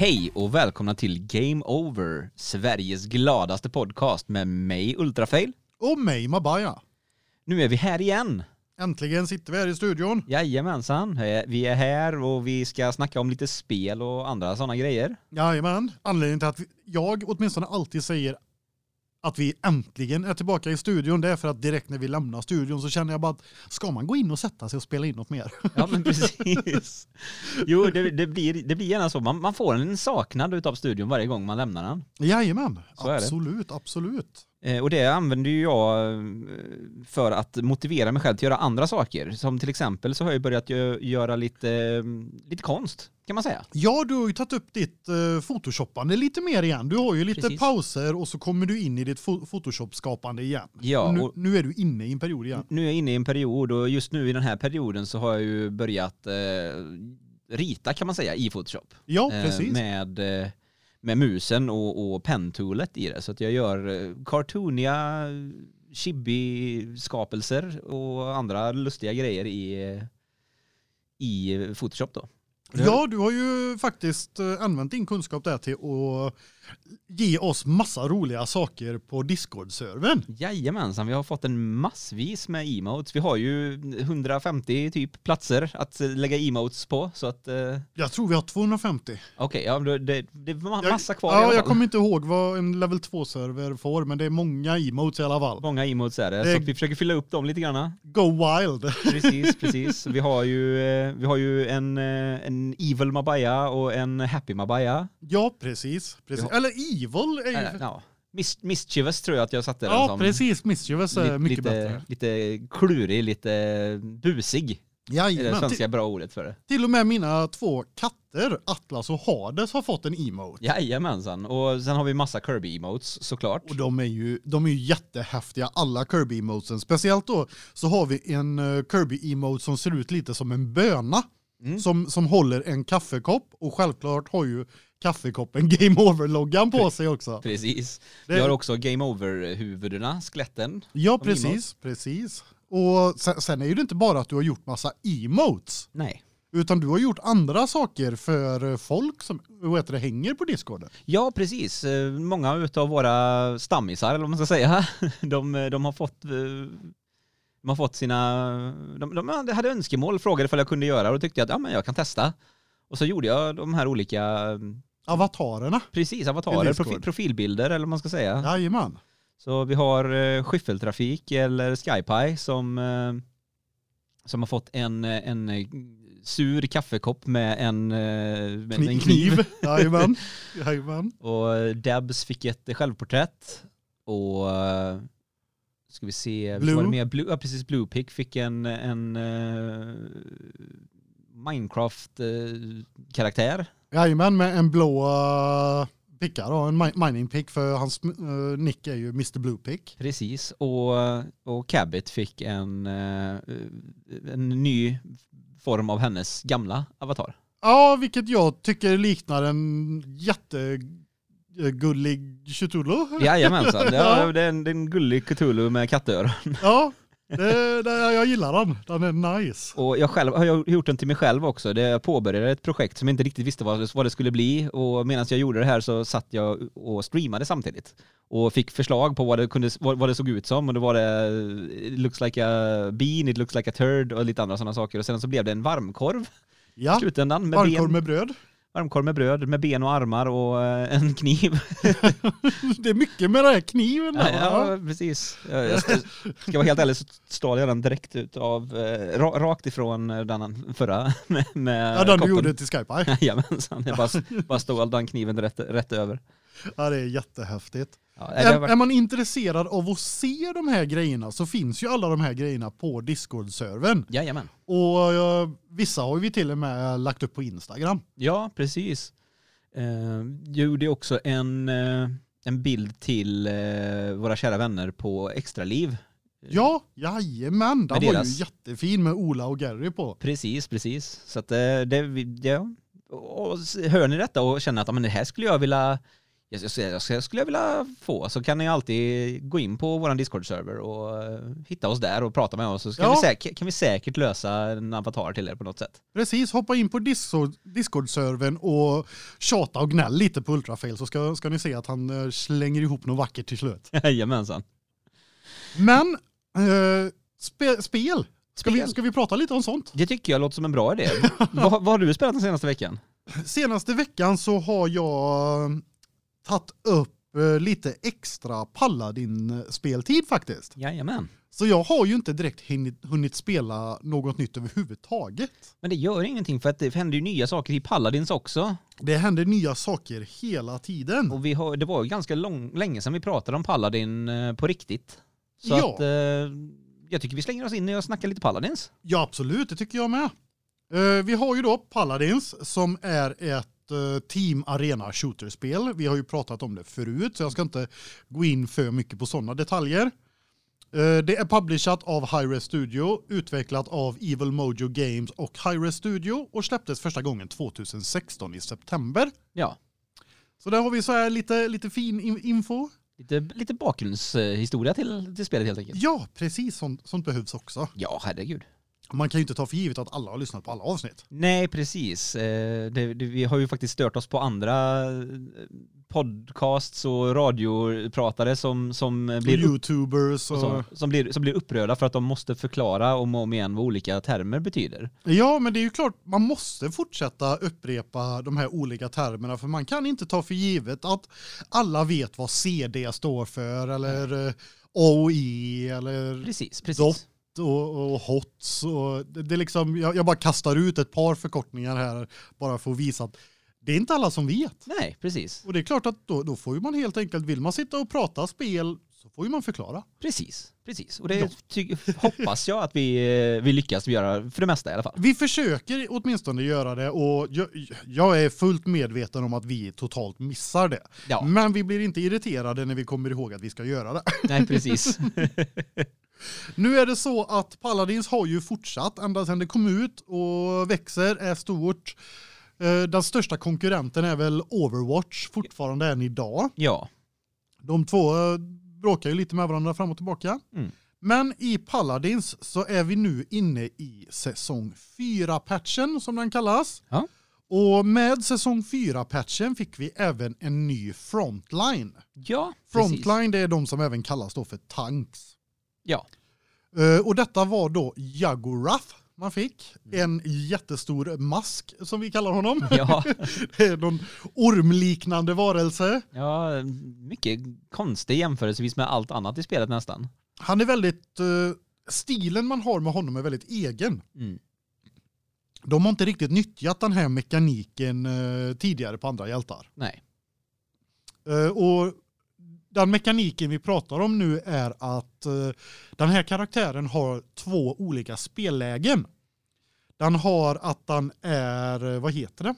Hej och välkomna till Game Over, Sveriges gladaste podcast med mig Ultrafail. Och mig Mabaya. Nu är vi här igen. Äntligen sitter vi här i studion. Jajamensan, vi är här och vi ska snacka om lite spel och andra sådana grejer. Jajamän. Anledningen till att jag åtminstone alltid säger att vi äntligen är tillbaka i studion det är för att direkt när vi lämnar studion så känner jag bara att ska man gå in och sätta sig och spela in något mer? Ja men precis. Jo, det, det, blir, det blir gärna så. Man, man får en saknad utav studion varje gång man lämnar den. Jajamän. Så. Absolut, absolut. Eh, Och det använder ju jag eh, för att motivera mig själv till att göra andra saker. Som till exempel så har jag börjat gö- göra lite, eh, lite konst, kan man säga. Ja, du har ju tagit upp ditt uh, photoshoppande lite mer igen. Du har ju lite Precis. pauser och så kommer du in i ditt photoshop-skapande igen. Ja, nu, nu är du inne i en period igen. Nu är jag inne i en period och just nu i den här perioden så har jag ju börjat eh, rita kan man säga i Photoshop. Ja, Eh, precis. med, eh, med musen och, och pentoolet i det. Så att jag gör eh, cartooniga chibi-skapelser och andra lustiga grejer i, eh, i Photoshop då. Ja, du har ju faktiskt eh, använt din kunskap där till att ge oss massa roliga saker på Discord-servern. Jajamensan, vi har fått en massvis med emotes. Vi har ju 150 typ platser att eh, lägga emotes på så att eh, Jag tror vi har 250. okej, ja det, det, Jag- massa kvar i Ja, jag kommer inte ihåg vad en level 2-server får, men det är många emotes i alla fall. Många emotes är det, Det- så vi försöker fylla upp dem lite grann. Go wild! Precis, precis. Vi har ju, eh, vi har ju en, eh, en Evil Mabaya och en Happy Mabaya. Ja, precis. precis. Ja. Eller evil är ju... Äh, ja. Mis- Mischievous tror jag att jag satte den ja, som. precis. Mischievous är mycket lite, bättre. Lite klurig, lite busig. Är det Jajamän. svenska bra ordet för det. till och med mina två katter, Atlas och Hades, har fått en emote. Jajamensan. Och sen har vi massa Kirby-emotes såklart. Och de är ju de är ju jättehäftiga alla Kirby emotesen. Speciellt då så har vi en eh, Kirby emote som ser ut lite som en böna Mm. som som håller en kaffekopp och självklart har ju kaffekoppen game over loggan på sig också. Precis. Det- Vi har också Game Over-huvudena, skeletten. Ja, precis, precis. Och sen, sen är ju det inte bara att du har gjort massa emotes Nej. utan du har gjort andra saker för folk som heter det, hänger på Discorden. Ja, precis. Många utav våra stammisar, eller vad man ska säga, de, de har fått eh, de har fått sina, de, de hade önskemål, frågade ifall jag kunde göra och då tyckte jag att ja, men jag kan testa. Och så gjorde jag de här olika, Avatarerna. precis, avatarer, Discord. profi, profilbilder eller vad man ska säga. Jajamän. Så vi har eh, Skyffeltrafik eller Skypie som, eh, som har fått en, eh, en eh, sur kaffekopp med en, eh, med Kni- en kniv. Jajamän. Jajamän. Och Debs fick ett självporträtt. Och ska vi se, Blue. var det mer? Blue, ja precis, Blue Pick fick en, en uh, Minecraft-karaktär. Jajamän, med en blå uh, picka då, en mi- mining pick för hans uh, nick är ju Mr. Blue Pick. precis. Och, och Cabot fick en, eh, en ny form av hennes gamla avatar. Ja, vilket jag tycker liknar en jättegullig Cthulhu. Jajamensan, det Ja. är, det är en, det är en gullig Cthulhu med kattöron. Ja, det, det, jag gillar den. Den är nice. Och jag själv har jag gjort den till mig själv också. Det jag påbörjade ett projekt som jag inte riktigt visste vad det, vad det skulle bli och medan jag gjorde det här så satt jag och streamade samtidigt och fick förslag på vad det, kunde, vad, vad det såg ut som och då var det it looks like a bean, it looks like a turd och lite andra sådana saker och sen så blev det en varmkorv Ja, med, varmkorv ben, med bröd. Varmkorv med bröd med ben och armar och eh, en kniv. Det är mycket med den här kniven. Ja, Där, va? ja, precis. Jag, jag ska, ska vara helt ärlig så stal jag den direkt ut av, eh, ra, rakt ifrån eh, den förra med, med ja den du koppen. gjorde till Skype. Jajamensan, jag bara, bara stod den kniven rätt, rätt över. Ja, det är jättehäftigt. Ja, det Är, varit, är man intresserad av att se de här grejerna så finns ju alla de här grejerna på Discord-servern. jajamän. Och eh, vissa har vi till och med lagt upp på Instagram. Ja, precis. Eh, jag gjorde också en, eh, en bild till eh, våra kära vänner på Extraliv. Ja, jajamän. Den var deras- ju jättefin med Ola och Gary på. Precis, precis. Så att eh, det, ja. Och hör ni detta och känner att men det här skulle jag vilja Jag, jag, jag, jag skulle vilja få, så kan ni alltid gå in på vår Discord-server och eh, hitta oss där och prata med oss. Så kan, Ja. vi säkert, kan vi säkert lösa en avatar till er på något sätt. Precis, hoppa in på Discord- Discord-servern och tjata och gnäll lite på Ultrafail så ska, ska ni se att han eh, slänger ihop något vackert till slut. Jajamensan. Men eh, spe, spel, ska vi, Spel. ska vi prata lite om sånt? Det tycker jag låter som en bra idé. vad, vad har du spelat den senaste veckan? Senaste veckan så har jag tagit upp eh, lite extra Paladin-speltid faktiskt. Jajamän. Så jag har ju inte direkt hunnit, spela något nytt överhuvudtaget. Men det gör ingenting för att det händer ju nya saker i Paladins också. Det händer nya saker hela tiden. Och vi har, det var ju ganska lång, länge sedan vi pratade om Paladin eh, på riktigt. Så Ja. att eh, jag tycker vi slänger oss in och snackar lite Paladins. Ja, absolut, det tycker jag med. Eh, vi har ju då Paladins som är ett eh, Team Arena shooterspel. Vi har ju pratat om det förut så jag ska inte gå in för mycket på sådana detaljer. Eh, det är publishat av Hi-Res Studio, utvecklat av Evil Mojo Games och Hi-Res Studio och släpptes första gången 2016 i september. Ja, Så där har vi så här lite, lite fin in- info. lite, lite bakgrundshistoria till, till spelet helt enkelt. Ja, precis. Sånt, sånt behövs också. Ja, herregud. Man kan ju inte ta för givet att alla har lyssnat på alla avsnitt. Nej, precis. Eh, vi har ju faktiskt stört oss på andra eh, podcasts och radiopratare som, som, Och blir, Youtubers och... som, som, blir, som blir upprörda för att de måste förklara om och om igen vad olika termer betyder. Ja, men det är ju klart, man måste fortsätta upprepa de här olika termerna för man kan inte ta för givet att alla vet vad CD står för eller eh, AOE eller Precis, precis. Och, och HOTS och det, det liksom, jag, jag bara kastar ut ett par förkortningar här bara för att visa att det är inte alla som vet. Nej, precis. Och det är klart att då, då får man helt enkelt, vill man sitta och prata spel så får ju man förklara. Precis, precis. Och det Ja. hoppas jag att vi, eh, vi lyckas göra för det mesta i alla fall. Vi försöker åtminstone göra det och jag, jag är fullt medveten om att vi totalt missar det. Ja, Men vi blir inte irriterade när vi kommer ihåg att vi ska göra det. nej precis. Nu är det så att Paladins har ju fortsatt ända sedan det kom ut och växer, är stort. Eh, Den största konkurrenten är väl Overwatch fortfarande än idag. Ja, De två eh, bråkar ju lite med varandra fram och tillbaka. Mm. Men i Paladins så är vi nu inne i säsong 4-patchen som den kallas. Ja. Och med säsong 4-patchen fick vi även en ny frontline. ja precis. Frontline det är de som även kallas då för tanks. Ja, Eh, och detta var då Jagorath man fick. Mm. En jättestor mask som vi kallar honom. ja, Det är någon ormliknande varelse. ja, mycket konstig jämförelsevis med allt annat i spelet nästan. Han är väldigt, eh, stilen man har med honom är väldigt egen. Mm. De har inte riktigt nyttjat den här mekaniken eh, tidigare på andra hjältar. Nej, och den mekaniken vi pratar om nu är att eh, den här karaktären har två olika spellägen. Den har att den är, eh, vad heter det?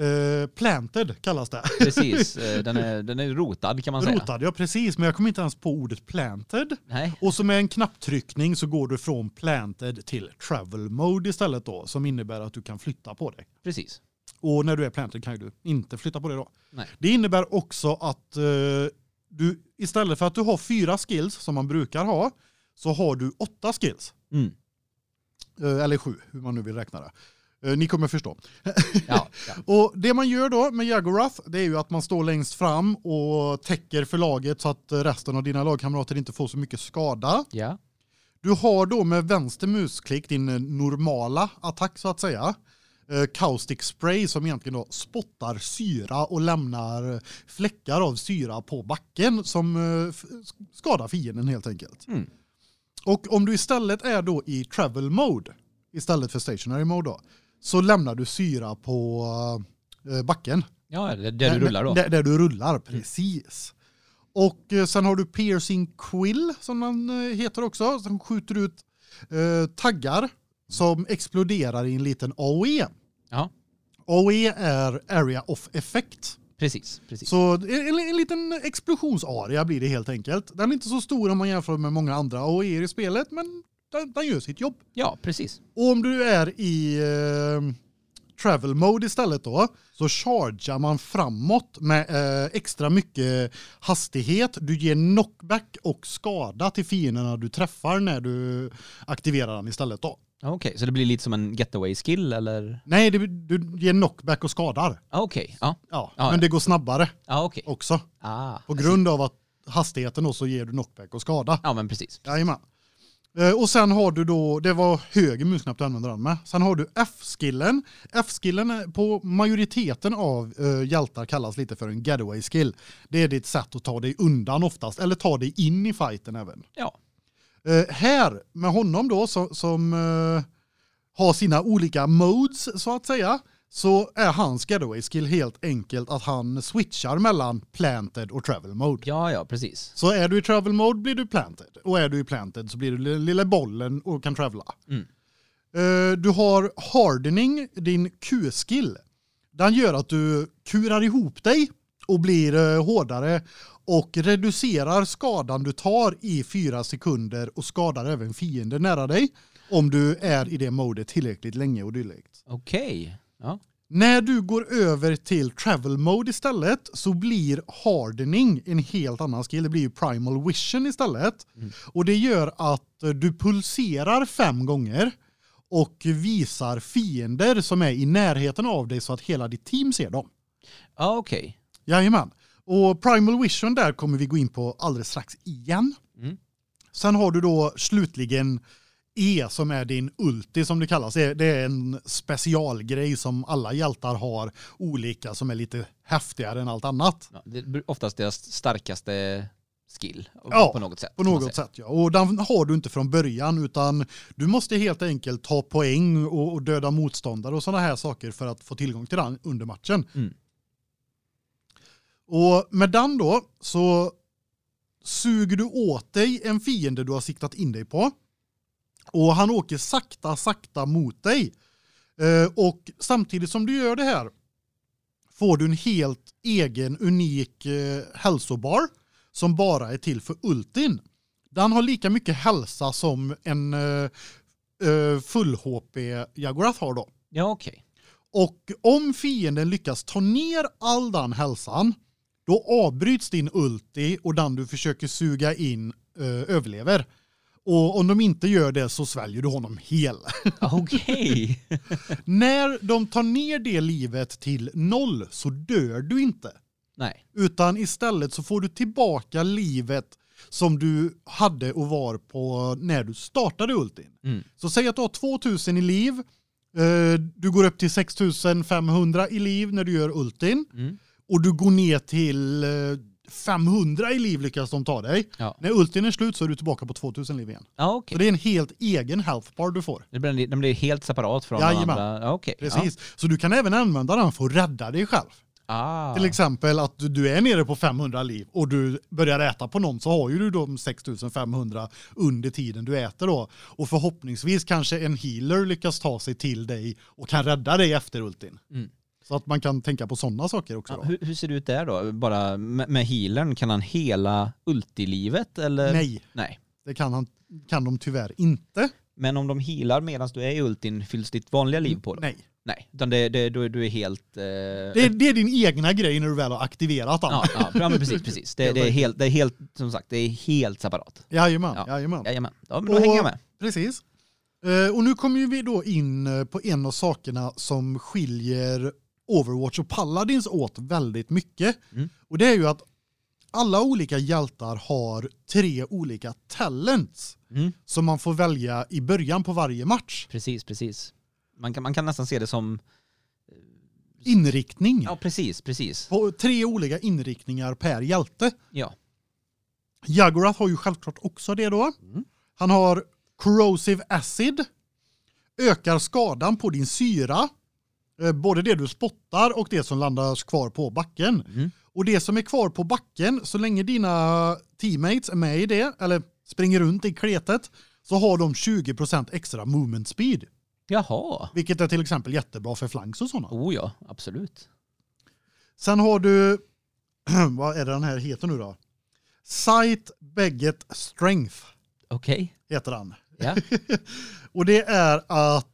Eh, planted kallas det. precis. Den är, den är rotad kan man säga. Rotad, ja precis, men jag kommer inte ens på ordet planted. Nej, Och så med en knapptryckning så går du från planted till travel mode istället då, som innebär att du kan flytta på dig. precis. Och när du är planted kan du inte flytta på dig då. Nej. Det innebär också att eh, du istället för att du har fyra skills som man brukar ha så har du åtta skills. Mm. Eh, eller sju, hur man nu vill räkna det. Eh, ni kommer förstå. Ja, ja. Och det man gör då med Jagorath det är ju att man står längst fram och täcker förlaget så att resten av dina lagkamrater inte får så mycket skada. ja. Du har då med vänster musklick din normala attack så att säga. Eh, Caustic spray som egentligen då spottar syra och lämnar eh, fläckar av syra på backen som eh, skadar fienden helt enkelt. Mm. Och om du istället är då i travel mode istället för stationary mode då så lämnar du syra på eh, backen. Ja, det, det du rullar då. Där, där du rullar, precis. Och eh, sen har du piercing quill som den eh, heter också som skjuter ut eh, taggar som exploderar i en liten AOE. Ja, AOE är area of effect. precis. precis. Så en, en, en liten explosionsarea blir det helt enkelt. Den är inte så stor om man jämför med många andra AOE i spelet men den, den gör sitt jobb. Ja, precis. Och om du är i eh, travel mode istället då så chargear man framåt med eh, extra mycket hastighet. Du ger knockback och skada till fienderna du träffar när du aktiverar den istället då. Okej, så det blir lite som en getaway skill eller? Nej, det, du ger knockback och skadar. Ah, Okej, ja. Ja, Ja, men ja. det går snabbare Ja, okej. också. Ah. På grund av att hastigheten då så ger du knockback och skada. Ja, men precis. Jajamän. Eh, Och sen har du då, det var höger musknapp du använder den med. Sen har du F-skillen. F-skillen på majoriteten av uh, hjältar kallas lite för en getaway skill. Det är ditt sätt att ta dig undan oftast, eller ta dig in i fighten även. Ja. Eh, här med honom då som, som eh, har sina olika modes så att säga så är hans getaway skill helt enkelt att han switchar mellan planted och travel mode. Ja, ja, precis. Så är du i travel mode blir du planted och är du i planted så blir du lilla- bollen och kan travela. Mm. Eh, du har hardening, din Q-skill. Den gör att du kurar ihop dig och blir eh, hårdare och reducerar skadan du tar i fyra sekunder och skadar även fiender nära dig om du är i det modet tillräckligt länge och dylikt. Okej. Ja. När du går över till travel mode istället så blir hardening en helt annan skill. Det blir ju primal vision istället. Mm. Och det gör att eh, du pulserar fem gånger och visar fiender som är i närheten av dig så att hela ditt team ser dem. Ja, okej. Jajamän. Och primal vision där kommer vi gå in på alldeles strax igen. Mm. Sen har du då slutligen E som är din ulti som det kallas. Det är- en specialgrej som alla hjältar har olika som är lite häftigare än allt annat. Ja, det är oftast deras starkaste skill Ja, på något sätt. På något sätt ja. Och den har du inte från början utan du måste helt enkelt ta poäng och, och döda motståndare och sådana här saker för att få tillgång till den under matchen. Mm. Och med den då så suger du åt dig en fiende du har siktat in dig på. Och han åker sakta, sakta mot dig. Eh, och samtidigt som du gör det här får du en helt egen unik eh, hälsobar som bara är till för ultin. Den har lika mycket hälsa som en eh, full HP Jagorath har då. Ja, okej. Och om fienden lyckas ta ner all den hälsan, då avbryts din ulti och den du försöker suga in eh, överlever. Och om de inte gör det så sväljer du honom hel. Okej. När de tar ner det livet till noll så dör du inte. Nej. Utan istället så får du tillbaka livet som du hade och var på när du startade ultin. Mm. Så säg att du har 2000 i liv, eh, du går upp till 6500 i liv när du gör ultin Mm. Och du går ner till eh, 500 i liv lyckas de ta dig. Ja. När ultin är slut så är du tillbaka på 2000 liv igen. Ja, okej. Så det är en helt egen health bar du får. Det blir, den blir helt separat från Jajamän. andra. Ja, okej. Precis. Så du kan även använda den för att rädda dig själv. Ja. Ah. Till exempel att du- du är nere på 500 liv och du börjar äta på någon så har ju du de 6500 under tiden du äter då. Och förhoppningsvis kanske en healer lyckas ta sig till dig och kan rädda dig efter ultin. Mm. Så att man kan tänka på sådana saker också. Ja, Då. hur, hur ser det ut där då? Bara med, med healern, kan han hela ultilivet eller? Nej, Nej. det kan, han, kan de tyvärr inte. Men om de healar medan du är i ultin, fylls ditt vanliga liv på då? Nej. Nej. Utan det, det, du, du är helt... Eh... Det, det är din egna grej när du väl har aktiverat den. Ja, ja, precis, precis. Det, det, är helt, det är helt, som sagt, det är helt separat. Jajamän, Ja. jajamän. Jajamän, ja, men då Och- hänger jag med. Precis. Eh, Och nu kommer vi då in eh, på en av sakerna som skiljer Overwatch och Paladins åt väldigt mycket. Mm. Och det är ju att alla olika hjältar har tre olika talents Mm. som man får välja i början på varje match. Precis, precis. Man kan, man kan nästan se det som... Inriktning. Ja, precis, precis. På tre olika inriktningar per hjälte. Ja. Jagorath har ju självklart också det då. Mm. Han har corrosive acid. Ökar skadan på din syra. Eh, Både det du spottar och det som landar kvar på backen. Mm. Och det som är kvar på backen, så länge dina teammates är med i det, eller springer runt i kletet, så har de 20% extra movement speed. Jaha. Vilket är till exempel jättebra för flanks och sådana. Oh ja, absolut. Sen har du, vad är det den här heter nu då? Sight Begget Strength Okej. heter den. Ja. Och det är att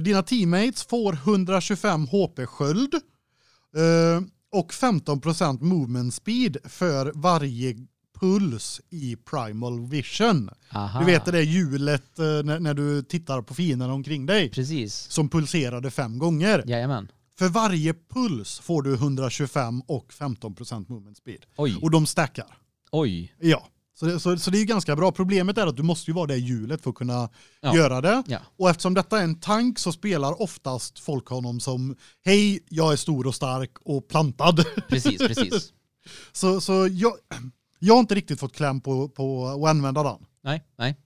dina teammates får 125 HP sköld eh, och 15% movement speed för varje puls i primal vision. Aha. Du vet det där hjulet eh, när, när du tittar på fienden omkring dig Precis. som pulserade fem gånger. Jajamän. För varje puls får du 125 och 15% movement speed. Oj. Och de stackar. Oj. Ja. Så det, så, så det är ju ganska bra. Problemet är att du måste ju vara det hjulet för att kunna Ja. göra det. Ja. Och eftersom detta är en tank så spelar oftast folk honom som hej, jag är stor och stark och plantad. Precis, precis. så så jag, jag har inte riktigt fått kläm på, på att använda den. Nej, nej.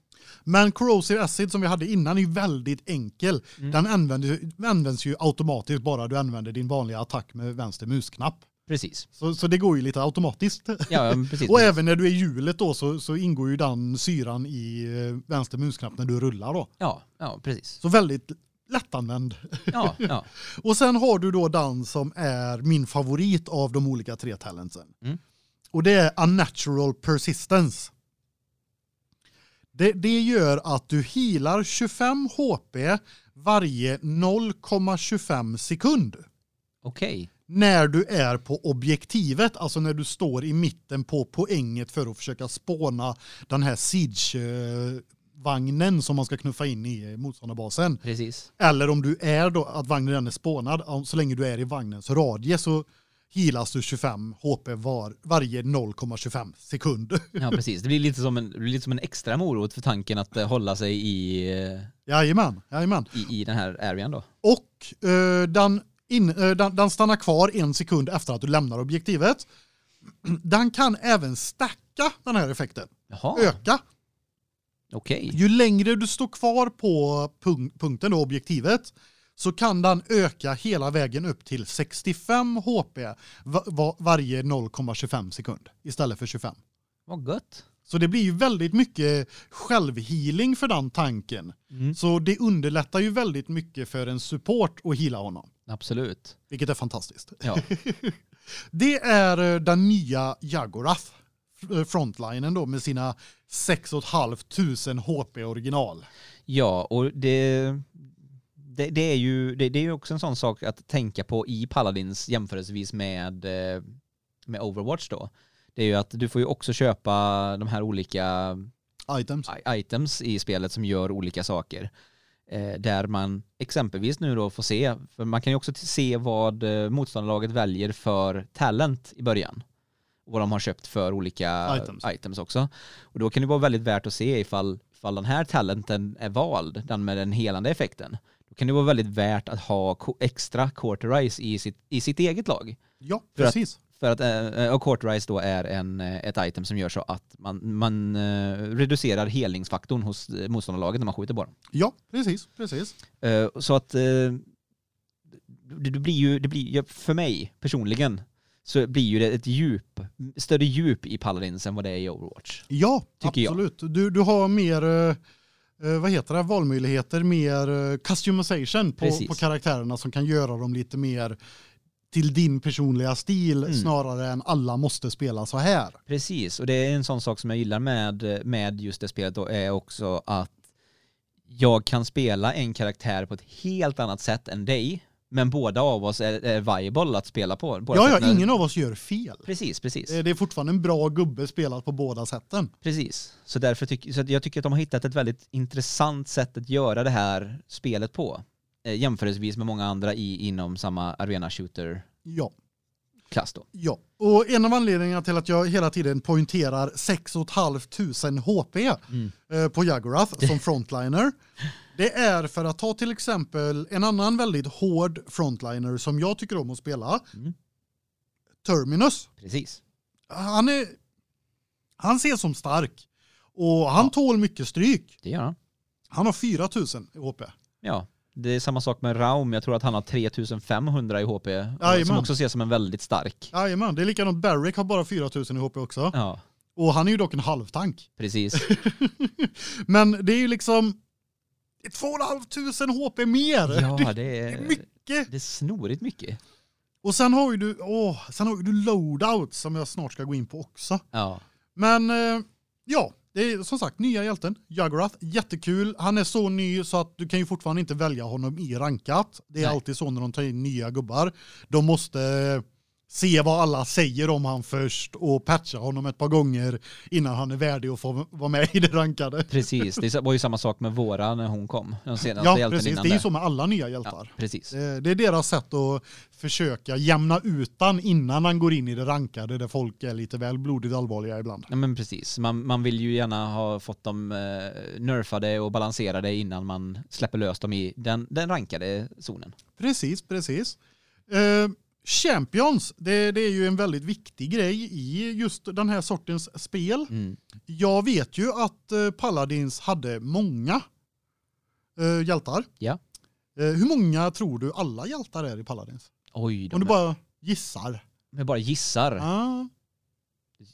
Men corrosive acid som vi hade innan är väldigt enkel. Mm. Den använder, används ju automatiskt bara du använder din vanliga attack med vänster musknapp. Precis. Så, så det går ju lite automatiskt. Ja, precis. Och precis. även när du är hjulet då så, så ingår ju den syran i eh, vänster musknapp när du rullar då. Ja, ja, precis. Så väldigt lättanvänd. Ja, ja. Och sen har du då den som är min favorit av de olika tre talentsen. Mm. Och det är unnatural persistence. Det, det gör att du healar 25 HP varje 0,25 sekund. Okej. När du är på objektivet, alltså när du står i mitten på poänget för att försöka spåna den här siege-vagnen som man ska knuffa in i motståndarbasen. Precis. Eller om du är då att vagnen redan är spånad, så länge du är i vagnens radie så healas du 25 HP var, varje 0,25 sekund. Ja, precis. Det blir lite som en, lite som en extra morot för tanken att eh, hålla sig i, eh, Jajamän, jajamän. i, i den här arean då. Och eh, den, in, eh, den, den stannar kvar en sekund efter att du lämnar objektivet. Den kan även stacka den här effekten, Jaha, öka. okej. Ju längre du står kvar på punk punkten då, objektivet så kan den öka hela vägen upp till 65 HP va va varje 0,25 sekund istället för 25. Vad gött. Så det blir ju väldigt mycket självhealing för den tanken. Mm. Så det underlättar ju väldigt mycket för en support att heala honom, Absolut. vilket är fantastiskt. Ja, Det är eh, den nya Jagorath eh, frontlinen då med sina 6 500 HP original. ja och det, det, det, är ju, det, det är ju också en sån sak att tänka på i Paladins jämförelsevis med, eh, med Overwatch då. Det är ju att du får ju också köpa de här olika Items. items i spelet som gör olika saker. Eh, där man exempelvis nu då får se, för man kan ju också se vad eh, motståndarlaget väljer för talent i början. Och vad de har köpt för olika Items. items, också. Och då kan det vara väldigt värt att se ifall, ifall den här talenten är vald, den med den helande effekten. Då kan det vara väldigt värt att ha extra quarterize i sitt, i sitt eget lag. Ja, För att- precis. För att eh, och quarterize då är en, eh, ett item som gör så att man, man eh, reducerar helningsfaktorn hos eh, motståndarlaget när man skjuter på dem. Ja, precis, precis. Eh, så att eh, det, blir ju, det blir, för mig personligen så blir ju det ett djup, större djup i Paladins än vad det är i Overwatch. Ja, Tycker jag. absolut. Du, du har mer, eh, eh, vad heter det, valmöjligheter, mer eh, customization på, på karaktärerna som kan göra dem lite mer till din personliga stil Mm. snarare än alla måste spela så här. Precis, och det är en sån sak som jag gillar med, med just det spelet då är också att jag kan spela en karaktär på ett helt annat sätt än dig, men båda av oss är, är viable att spela på. Båda Ja, ja, ingen av oss gör fel. Precis, precis. Eh, Det är fortfarande en bra gubbe spelat på båda sätten. Precis. Så därför tycker så jag tycker att de har hittat ett väldigt intressant sätt att göra det här spelet på. Eh, jämförelsevis med många andra i, inom samma arena shooter-klass Ja, då. ja. Och en av anledningarna till att jag hela tiden poängterar 6 500 HP Mm. på Jagorath som frontliner. Det är för att ta till exempel en annan väldigt hård frontliner som jag tycker om att spela. Mm. Terminus. Precis. Han är han ses som stark och han Ja. tål mycket stryk. Det gör han. Han har 4000 i HP. Ja. Det är samma sak med Raum. Jag tror att han har 3500 i HP. Jajamän. som också ses som en väldigt stark. Jajamän, det är likadant. Barrick har bara 4000 i HP också. Ja, Och han är ju dock en halvtank. precis. Men det är ju liksom 2500 HP mer. Ja, det, det det är är, mycket. det är snorigt mycket. Och sen har ju du, åh, sen har ju du loadout som jag snart ska gå in på också. Ja. Men eh, ja, det är som sagt nya hjälten, Juggernaut, jättekul. Han är så ny så att du kan ju fortfarande inte välja honom i rankat. Det är Nej. alltid så när de tar in nya gubbar. De måste se vad alla säger om han först och patcha honom ett par gånger innan han är värdig att få vara med i det rankade. Precis, det var ju samma sak med våra när hon kom. Den senaste Ja, hjälten precis. innan Det är ju så med alla nya Ja, hjältar. precis. Eh, Det är deras sätt att försöka jämna ut han innan han går in i det rankade där folk är lite väl blodigt allvarliga ibland. Ja, men precis. Man, man vill ju gärna ha fått dem eh, nerfade och balanserade innan man släpper lös dem i den, den rankade zonen. Precis, precis. Eh, Champions, det, det är ju en väldigt viktig grej i just den här sortens spel. Mm. Jag vet ju att eh, Paladins hade många eh, hjältar. Ja. Eh, hur många tror du alla hjältar är i Paladins? Oj, Om du är- bara gissar. jag bara gissar. Ah.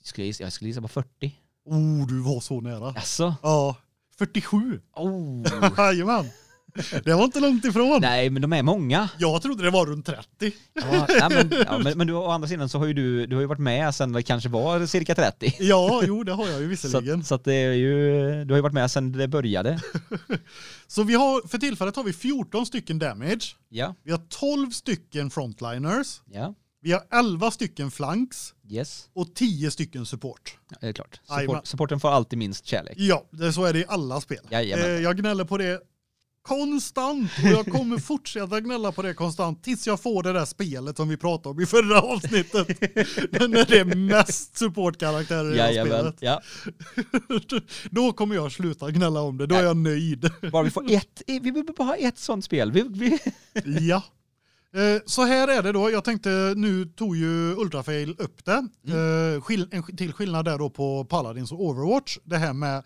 Skulle jag, gissa, jag skulle gissa på 40. Oh, du var så nära. Alltså. Ja, 47. Oh. Jajamän. Det var inte långt ifrån. Nej, men de är många. Jag trodde det var runt 30. Ja, nej, men, ja, men, men du, å andra sidan så har ju du, du har ju varit med sen det kanske var cirka 30. Ja, jo, det har jag ju Så, visserligen. att- så att det är ju, du har ju varit med sen det började. Så vi har, för tillfället har vi 14 stycken damage. Ja, Vi har 12 stycken frontliners. ja, Vi har 11 stycken flanks yes. och 10 stycken support. Ja, det är klart. Support, supporten får alltid minst kärlek. Ja, det, så är det i alla spel. Jajamän. Eh, jag gnäller på det konstant och jag kommer fortsätta gnälla på det konstant tills jag får det där spelet som vi pratade om i förra avsnittet. När det är mest supportkaraktärer i det Jajamän. spelet. Ja. Då kommer jag sluta gnälla om det, då är jag nöjd. Bara vi får ett, vi behöver bara ha ett sånt spel. Vi, vi, Ja. Eh, Så här är det då, jag tänkte nu tog ju Ultrafail upp det. Mm. Eh, en till skillnad där då på Paladins och Overwatch, det här med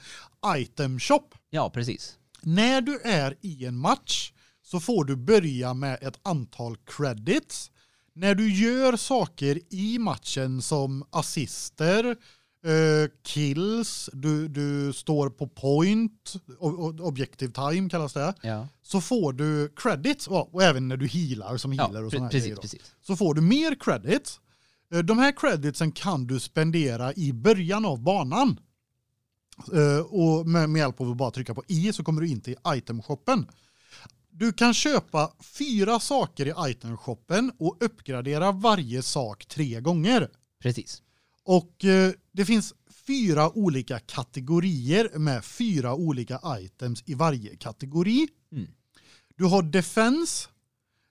item shop. ja, precis. När du är i en match så får du börja med ett antal credits. När du gör saker i matchen som assister, eh, kills, du, du står på point, objective time kallas det, Ja, så får du credits och, och även när du healar som ja healer och såna pre- här precis, precis. så får du mer credits. Eh, De här creditsen kan du spendera i början av banan. Eh, Och med, med hjälp av att bara trycka på i så kommer du in till itemshoppen. Du kan köpa fyra saker i itemshoppen och uppgradera varje sak tre gånger. Precis. Och eh, det finns fyra olika kategorier med fyra olika items i varje kategori. Mm. Du har defense,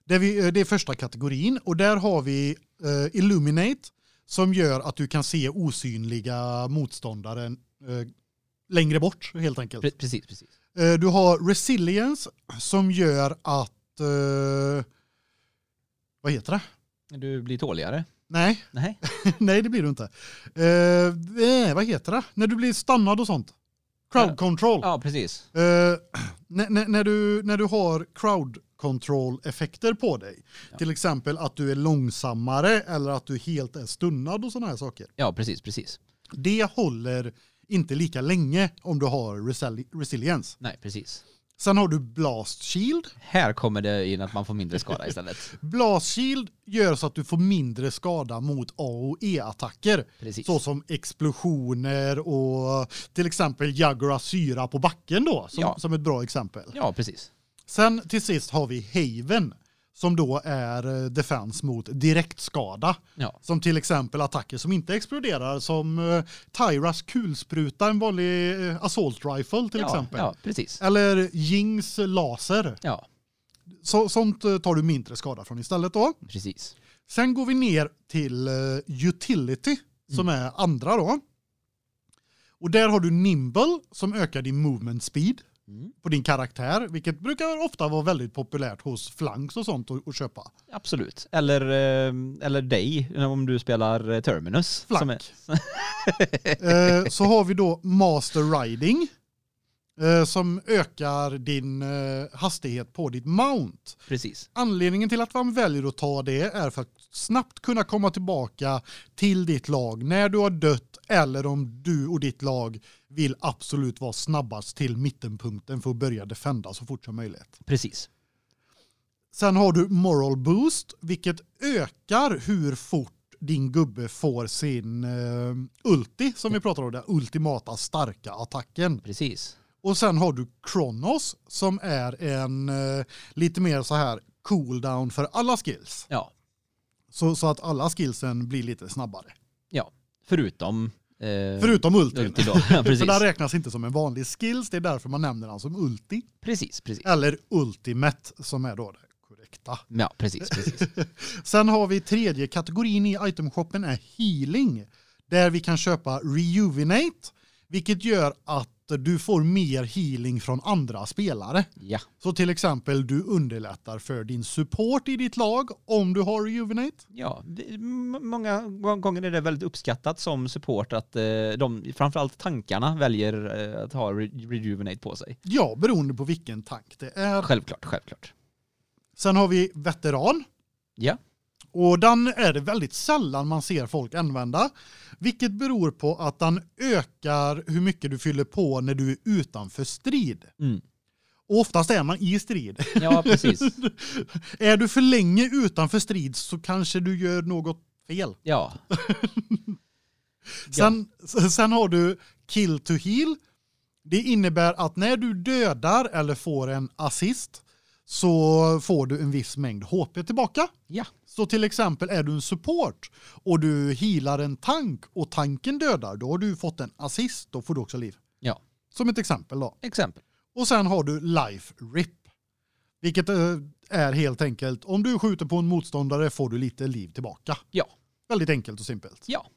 det, vi, eh, det är första kategorin och där har vi eh, illuminate som gör att du kan se osynliga motståndare eh, längre bort helt enkelt. Pre- precis, precis. Eh, du har resilience som gör att eh, vad heter det? Du blir tåligare. Nej, Nej. Nej, det blir du inte. Eh, eh, vad heter det? När du blir stannad och sånt. Crowd control. Ja, precis. Eh, när, när, du, när du har crowd control effekter på dig. Ja. Till exempel att du är långsammare eller att du helt är stunnad och sådana här saker. Ja, precis, precis. Det håller inte lika länge om du har resili- resilience. Nej, precis. Sen har du blast shield. Här kommer det in att man får mindre skada istället. Blast shield gör så att du får mindre skada mot A och E-attacker. Precis. Så som explosioner och till exempel Jagra syra på backen då, som, Ja. som ett bra exempel. Ja, precis. Sen till sist har vi Haven som då är eh, defense mot direktskada. Ja, Som till exempel attacker som inte exploderar som eh, Tyras kulspruta, en vanlig eh, assault rifle till ja, exempel. Ja, precis. Eller Jings laser. Ja, Så, sånt tar du mindre skada från istället då. precis. Sen går vi ner till utility som är andra då. Och där har du nimble som ökar din movement speed Mm. på din karaktär, vilket brukar ofta vara väldigt populärt hos flanks och sånt att, att köpa. Absolut. Eller, eh, eller dig, om du spelar eh, Terminus. Flank. Är, Eh, så har vi då master riding som ökar din eh, hastighet på ditt mount. precis. Anledningen till att man väljer att ta det är för att snabbt kunna komma tillbaka till ditt lag när du har dött eller om du och ditt lag vill absolut vara snabbast till mittenpunkten för att börja defenda så fort som möjligt. Precis. Sen har du moral boost vilket ökar hur fort din gubbe får sin uh, ulti som vi pratar om, den ultimata starka attacken. Precis. Och sen har du Kronos som är en uh, lite mer så här cooldown för alla skills. Ja. Så, så att alla skillsen blir lite snabbare. Ja, förutom Eh, Förutom ultin. ulti då. Ja, för den räknas inte som en vanlig skills, det är därför man nämner den som ulti. Precis, precis. Eller ultimate som är då det korrekta. Ja, precis, precis. Sen har vi tredje kategorin i itemshoppen är healing. Där vi kan köpa rejuvenate, vilket gör att du får mer healing från andra spelare. Ja. Så till exempel du underlättar för din support i ditt lag om du har rejuvenate. Ja, många gånger är det väldigt uppskattat som support att eh, de framförallt tankarna väljer eh, att ha rejuvenate på sig. Ja, beroende på vilken tank det är. Självklart, självklart. Sen har vi veteran. Ja. Och den är det väldigt sällan man ser folk använda, vilket beror på att den ökar hur mycket du fyller på när du är utanför strid. Mm. Och oftast är man i strid. Ja, precis. är du för länge utanför strid så kanske du gör något fel. Ja. sen, sen har du kill to heal. Det innebär att när du dödar eller får en assist så får du en viss mängd HP tillbaka. Ja. Så till exempel är du en support och du healar en tank och tanken dödar, då har du fått en assist, då får du också liv. Ja. Som ett exempel då. Exempel. Och sen har du life rip. Vilket eh, är helt enkelt, om du skjuter på en motståndare får du lite liv tillbaka. Ja. Väldigt enkelt och simpelt. Ja.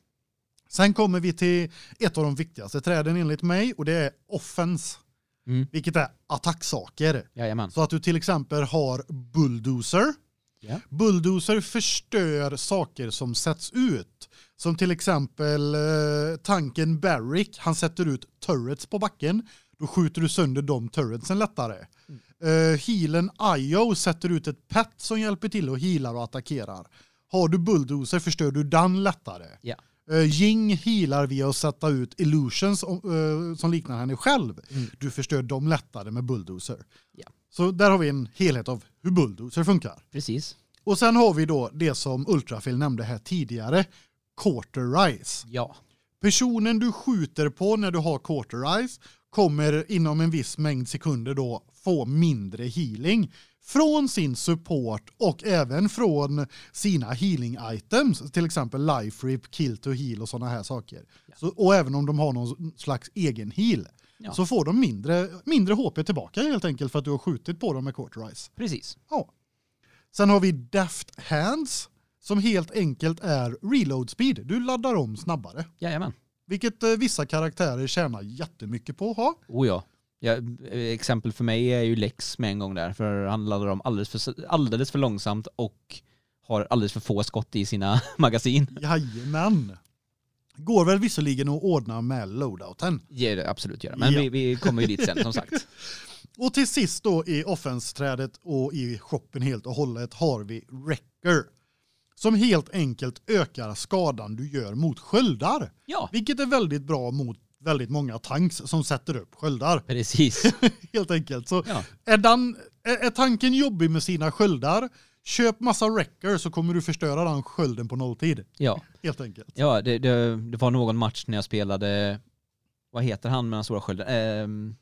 Sen kommer vi till ett av de viktigaste träden enligt mig och det är offense. Mm. Vilket är attacksaker. Jajamän. Så att du till exempel har bulldozer. Yeah. Bulldozer förstör saker som sätts ut. Som till exempel eh, tanken Barrick, han sätter ut turrets på backen. Då skjuter du sönder de turretsen lättare. Mm. Uh, healen IO sätter ut ett pet som hjälper till och healar och attackerar. Har du bulldozer förstör du den lättare. Yeah. Uh, Jing healar via att sätta ut illusions uh, som liknar henne själv. Mm. Du förstör dem lättare med bulldozer. Ja. Så där har vi en helhet av hur bulldozer funkar. Precis. Och sen har vi då det som Ultrafil nämnde här tidigare, quarterize. Ja. Personen du skjuter på när du har quarterize kommer inom en viss mängd sekunder då få mindre healing från sin support och även från sina healing items, till exempel life rip, kill to heal och sådana här saker. Ja. Så, och även om de har någon slags egen heal ja. så får de mindre, mindre HP tillbaka helt enkelt för att du har skjutit på dem med quarterize. Precis. Ja. Sen har vi Deft Hands som helt enkelt är reload speed. Du laddar om snabbare. Jajamän. Vilket eh, vissa karaktärer tjänar jättemycket på att ha. Oh ja. Ja, exempel för mig är ju Lex med en gång där, för han laddar om alldeles för, alldeles för långsamt och har alldeles för få skott i sina magasin. Jajamän. Går väl visserligen att ordna med loadouten. Ja, det absolut göra. Men ja. vi, vi kommer ju dit sen som sagt. och till sist då i offense-trädet och i shoppen helt och hållet har vi Wrecker. Som helt enkelt ökar skadan du gör mot sköldar. Ja. Vilket är väldigt bra mot väldigt många tanks som sätter upp sköldar. Precis. helt enkelt. Så ja. är, den, är, är tanken jobbig med sina sköldar Köp massa wrecker så kommer du förstöra den skölden på nolltid. Ja. Helt enkelt. Ja, det, det, det, var någon match när jag spelade, vad heter han med den stora skölden? Eh,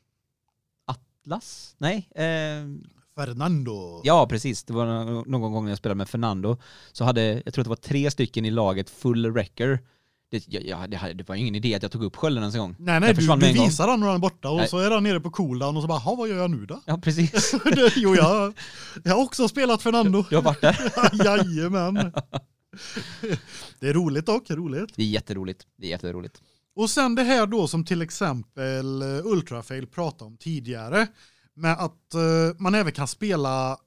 Atlas? Nej? Eh, Fernando. Ja, precis. Det var någon gång när jag spelade med Fernando. Så hade, jag tror att det var tre stycken i laget full wrecker. Det, ja, det, det var ingen idé att jag tog upp skölden ens en gång. Nej, nej, du, du visar den och den är borta och nej. så är den nere på cooldown och så bara, vad gör jag nu då? Ja, precis. jo, jag, jag har också spelat Fernando. Du har varit där? Jajamän. det är roligt dock, roligt. Det är jätteroligt. Det är jätteroligt. Och sen det här då som till exempel eh, Ultrafail pratade om tidigare med att uh, man även kan spela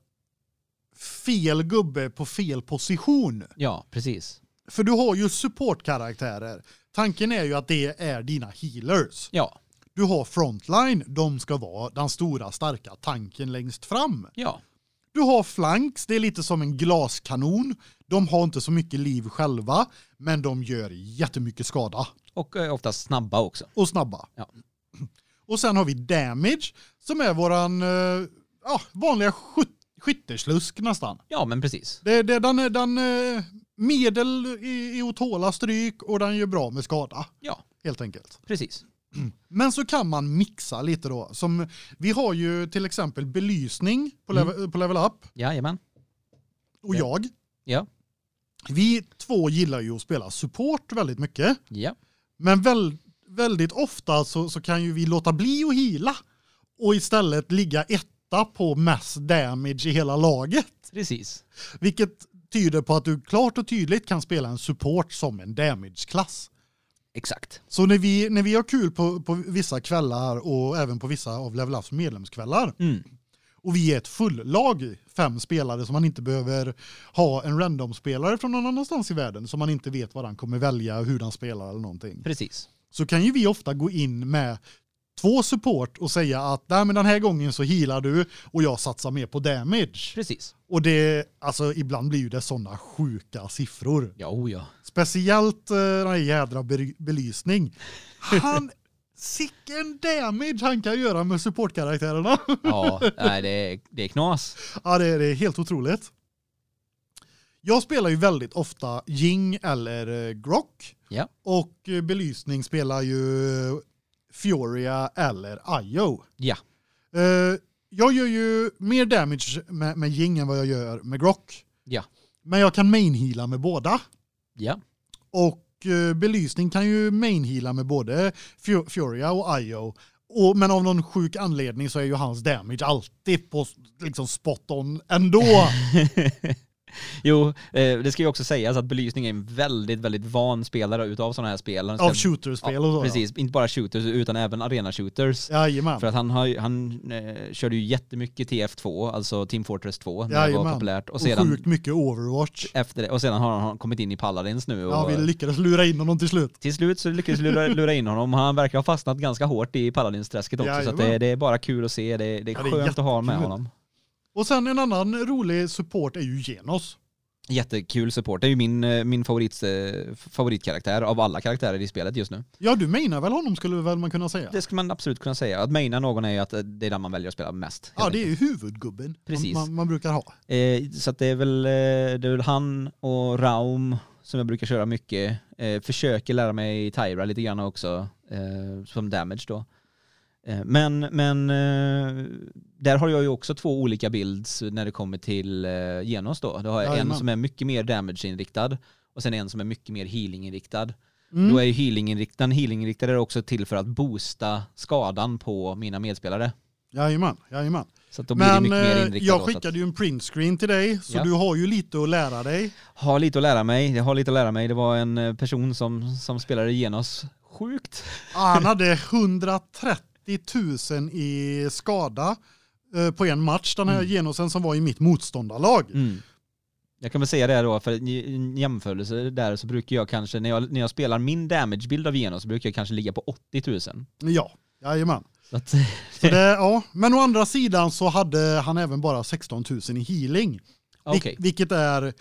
fel gubbe på fel position. Ja, precis. För du har ju supportkaraktärer. Tanken är ju att det är dina healers. Ja. Du har frontline, de ska vara den stora starka tanken längst fram. Ja. Du har flanks, det är lite som en glaskanon. De har inte så mycket liv själva, men de gör jättemycket skada. Och eh, oftast snabba också. Och snabba. Ja. Och sen har vi damage som är våran eh, ja, vanliga skytteslusk nästan. Ja, men precis. Det, det, den, den eh, medel i, i att tåla stryk och den gör bra med skada. Ja. Helt enkelt. Precis. Men så kan man mixa lite då. Som, vi har ju till exempel belysning på, Mm. level, på level up Jajamän. och Ja. jag. Ja. Vi två gillar ju att spela support väldigt mycket. Ja. Men väl, väldigt ofta så, så kan ju vi låta bli att hila och istället ligga etta på mest damage i hela laget. Precis. Vilket tyder på att du klart och tydligt kan spela en support som en damage-klass. Exakt. Så när vi, när vi har kul på, på vissa kvällar och även på vissa av Level Ups medlemskvällar Mm. och vi är ett fullag, fem spelare som man inte behöver ha en random-spelare från någon annanstans i världen som man inte vet vad han kommer välja, hur han spelar eller någonting. Precis. Så kan ju vi ofta gå in med två support och säga att Nej, men den här gången så healar du och jag satsar mer på damage. Precis. Och det, alltså ibland blir ju det sådana sjuka siffror. Ja, oh ja. Speciellt eh, den här jädra be- belysning. Han, sicken damage han kan göra med supportkaraktärerna. Ja, nej, det, är, det är knas. Ja, det är, det är helt otroligt. Jag spelar ju väldigt ofta Jing eller eh, Grock. Ja. Och eh, belysning spelar ju Fioria eller Io. Ja. Eh, jag gör ju mer damage med, med Jing än vad jag gör med Grock. Ja. Men jag kan main-heala med båda. Ja. Och eh, belysning kan ju main-heala med både Furia och Io. Och, men av någon sjuk anledning så är ju hans damage alltid på liksom spot on ändå. Jo, eh, det ska ju också sägas att belysning är en väldigt, väldigt van spelare utav sådana här spel. Av shooterspel och så. Precis, inte bara shooters utan även arena shooters. Ja. Jajamän. För att han, har, han eh, körde ju jättemycket TF2, alltså Team Fortress 2, när det var Jajamän. populärt. Och Och sedan, sjukt mycket Overwatch. efter det, och sedan har han kommit in i Paladins nu. Och Ja, vi lyckades lura in honom till slut. Till slut så lyckades vi lura, lura in honom. Han verkar ha fastnat ganska hårt i Paladins-träsket också. Så Jajamän. det, det är bara kul att se. Det, det är Ja, det är skönt att ha med honom. Och sen en annan rolig support är ju Genos. Jättekul support. Det är ju min, eh, min favorit, eh, favoritkaraktär av alla karaktärer i spelet just nu. Ja, du menar väl honom skulle väl man kunna säga? Det skulle man absolut kunna säga. Att maina någon är ju att eh, det är den man väljer att spela mest. ja, det är ju huvudgubben Precis. Man, man, brukar ha. Eh, så det är, väl, det är väl han och Raum som jag brukar köra mycket. Eh, försöker lära mig Tyra lite grann också, eh, som damage då. Eh, men men eh, där har jag ju också två olika builds när det kommer till eh, Genos då. Då har jag Jajamän. en som är mycket mer damage-inriktad och sen en som är mycket mer healing-inriktad. Mm. Då är ju healing-inriktad, healing-inriktad är också till för att boosta skadan på mina medspelare. Jajamän, jajamän. Så att då blir det Men mycket mer inriktat jag så att- skickade ju en printscreen till dig, så Ja. du har ju lite att lära dig. Har lite att lära mig, jag har lite att lära mig. Det var en person som, som spelade Genos sjukt. Han hade 130 000 i skada eh, på en match, den här Mm. genosen som var i mitt motståndarlag. Mm. Jag kan väl säga det då, för i jämförelse där så brukar jag kanske, när jag, när jag spelar min damage-bild av Genos så brukar jag kanske ligga på 80 000. Ja, jajamän. Så att, Så det, ja. Men å andra sidan så hade han även bara 16 000 i healing. Okej, Vilket är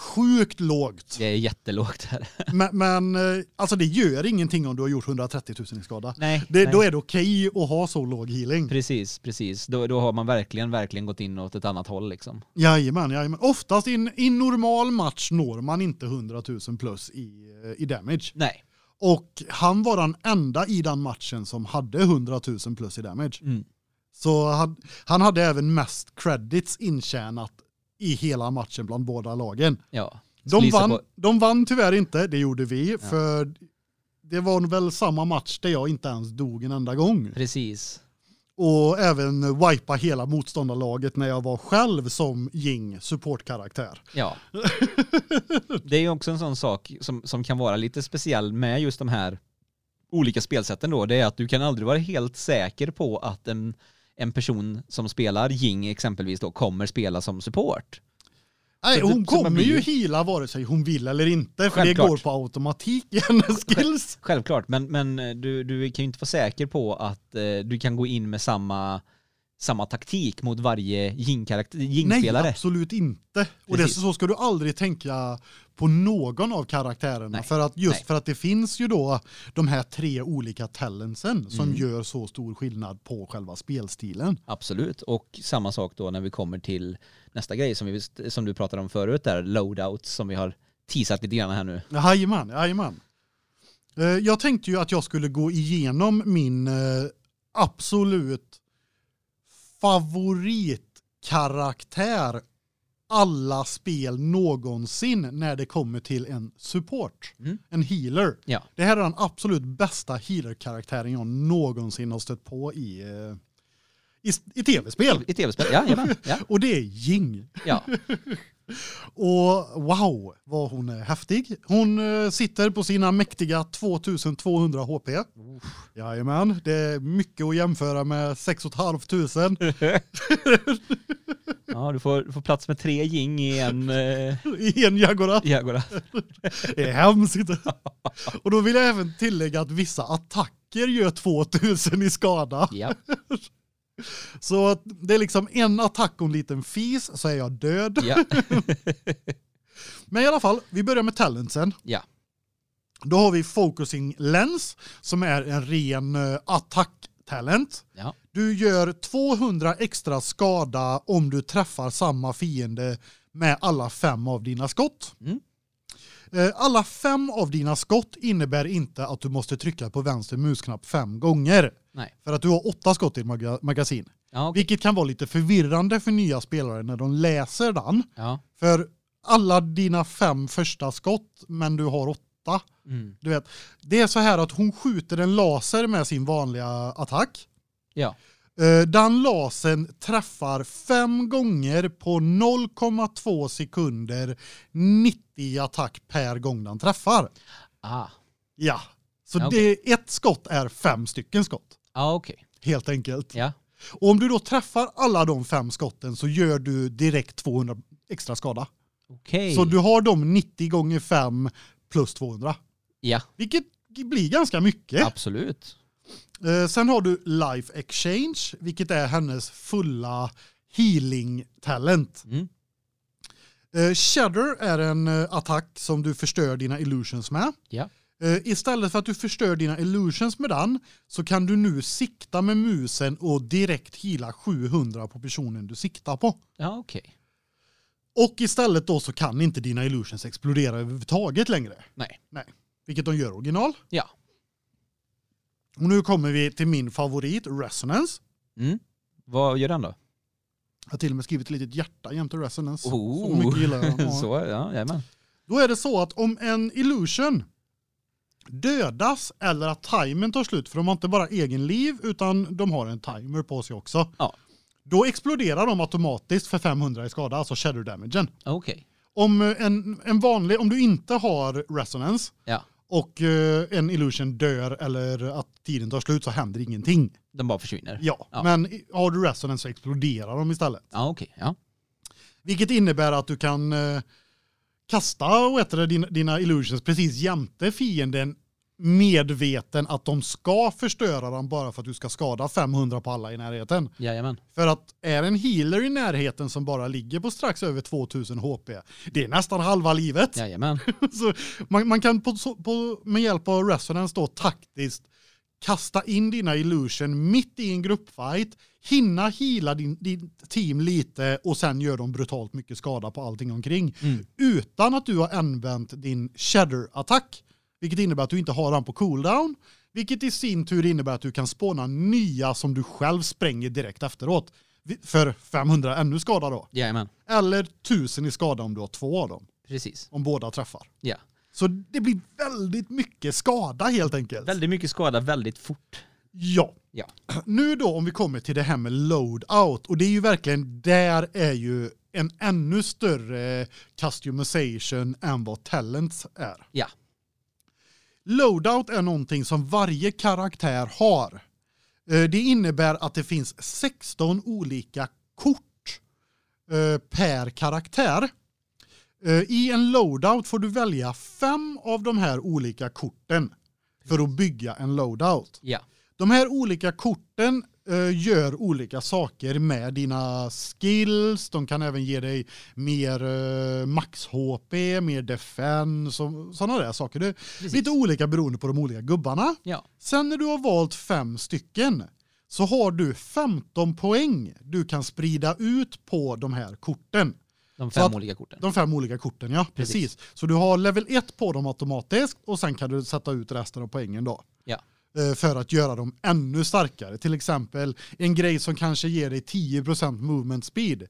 sjukt lågt. det är jättelågt här. Men, men eh, alltså det gör ingenting om du har gjort 130 000 i skada. Nej, Det, nej. Då är det okej att ha så låg healing. Precis, precis. Då, då har man verkligen, verkligen gått in åt ett annat håll liksom. Jajamän, jajamän. Oftast i en, i en normal match når man inte 100 000 plus i, eh, i damage. Nej. Och han var den enda i den matchen som hade 100 000 plus i damage. Mm. Så han, han hade även mest credits intjänat i hela matchen bland båda lagen. Ja. De vann, på- de vann tyvärr inte, det gjorde vi, för det var väl samma match där jag inte ens dog en enda gång. Precis. Och även wipa hela motståndarlaget när jag var själv som Jing supportkaraktär. Ja. Det är ju också en sån sak som, som kan vara lite speciell med just de här olika spelsätten då. Det är att du kan aldrig vara helt säker på att en, en person som spelar Jing exempelvis då kommer spela som support. Nej, hon kommer ju ju- hila vare sig hon vill eller inte, för Självklart. det går på automatik i hennes skills. Självklart, men, men du, du kan ju inte vara säker på att eh, du kan gå in med samma, samma taktik mot varje Jing-karaktär- Nej, Jing-spelare. absolut inte. Och det, Precis. så ska du aldrig tänka på någon av karaktärerna. Nej, För att just nej. för att det finns ju då de här tre olika talentsen som Mm. gör så stor skillnad på själva spelstilen. Absolut, och samma sak då när vi kommer till nästa grej som, vi, som du pratade om förut där, loadouts som vi har teasat lite grann här nu. Jajamän, jajamän. Eh, Jag tänkte ju att jag skulle gå igenom min eh, absolut favoritkaraktär alla spel någonsin när det kommer till en support, Mm. en healer. Ja. Det här är den absolut bästa healer-karaktären jag någonsin har stött på i, eh, i, i tv-spel. I tv-spel, ja, ja, Och det är Jing. ja. Och wow, vad hon är häftig. Hon eh, sitter på sina mäktiga 2200 HP. Jajamän, det är mycket att jämföra med 6 500 ja du, får, du får plats med tre jing i en eh, i en Jaguar. Jaguar. Det är hemskt. Och då vill jag även tillägga att vissa attacker gör 2000 i skada. Ja. Så det är liksom en attack och en liten fis så är jag död. Ja. Men i alla fall, vi börjar med talentsen. Ja. Då har vi focusing lens som är en ren uh, attack talent. Ja. Du gör 200 extra skada om du träffar samma fiende med alla fem av dina skott. Mm. Eh, Alla fem av dina skott innebär inte att du måste trycka på vänster musknapp fem gånger. Nej. För att du har åtta skott i maga- magasin. Ja, okej. Vilket kan vara lite förvirrande för nya spelare när de läser den. ja. För alla dina fem första skott, men du har åtta. Mm. Du vet, det är så här att hon skjuter en laser med sin vanliga attack. ja. Eh, Den lasern träffar fem gånger på 0,2 sekunder 90 i attack per gång den träffar. Ah. Ja, så Ja, det ett skott är fem stycken skott. Ja, okej. Helt enkelt. Ja. Och om du då träffar alla de fem skotten så gör du direkt 200 extra skada. Okej. Så du har de 90 gånger 5 plus 200. Ja, Vilket blir ganska mycket. absolut. Eh, sen har du Life Exchange, vilket är hennes fulla healing talent. Mm. Eh, Shudder är en eh, attack som du förstör dina illusions med. Ja. Istället för att du förstör dina illusions med den så kan du nu sikta med musen och direkt hila 700 på personen du siktar på. Ja, okej. Och istället då så kan inte dina illusions explodera överhuvudtaget längre. Nej. Vilket de gör original. Ja. Och nu kommer vi till min favorit, Resonance. Mm. Vad gör den då? Jag har till och med skrivit ett litet hjärta jämte Resonance. Oh. Så mycket gillar jag den. Ja. Så, ja, jajamän. Då är det så att om en illusion dödas eller att timern tar slut, för de har inte bara egen liv utan de har en timer på sig också. Ja. Då exploderar de automatiskt för 500 i skada, alltså shadow damagen. Okej. Om eh, en, en vanlig, om du inte har resonance Ja. Och eh, en illusion dör eller att tiden tar slut så händer ingenting. Den bara försvinner. Ja, Ja. men har du resonance så exploderar de istället. Ja, okej. Ja. Vilket innebär att du kan eh, kasta heter det, dina, dina illusions precis jämte fienden medveten att de ska förstöra dem bara för att du ska skada 500 på alla i närheten. Jajamän. För att är en healer i närheten som bara ligger på strax över 2000 HP, det är nästan halva livet. Jajamän. Så man, man kan på, på, med hjälp av resonance då taktiskt kasta in dina illusion mitt i en gruppfight, hinna hila din, din team lite och sen gör de brutalt mycket skada på allting omkring. Mm. Utan att du har använt din shatter-attack, vilket innebär att du inte har den på cooldown, vilket i sin tur innebär att du kan spåna nya som du själv spränger direkt efteråt. För 500 ännu skada då. Jajamän. Eller 1000 i skada om du har två av dem, Precis. om båda träffar. Ja. Så det blir väldigt mycket skada helt enkelt. Väldigt mycket skada väldigt fort. Ja. Ja. Nu då om vi kommer till det här med loadout och det är ju verkligen där är ju en ännu större customization än vad talents är. Ja. Loadout är någonting som varje karaktär har. Eh, Det innebär att det finns 16 olika kort eh, per karaktär. Eh, I en loadout får du välja fem av de här olika korten för att bygga en loadout. Ja. De här olika korten gör olika saker med dina skills. De kan även ge dig mer eh, max HP, mer defense och sådana där saker. Det är Precis. lite olika beroende på de olika gubbarna. Ja. Sen när du har valt fem stycken så har du 15 poäng du kan sprida ut på de här korten. De fem att- olika korten. De fem olika korten, ja. Precis. Precis. Så du har level 1 på dem automatiskt och sen kan du sätta ut resten av poängen då. Eh, För att göra dem ännu starkare. Till exempel en grej som kanske ger dig 10% movement speed.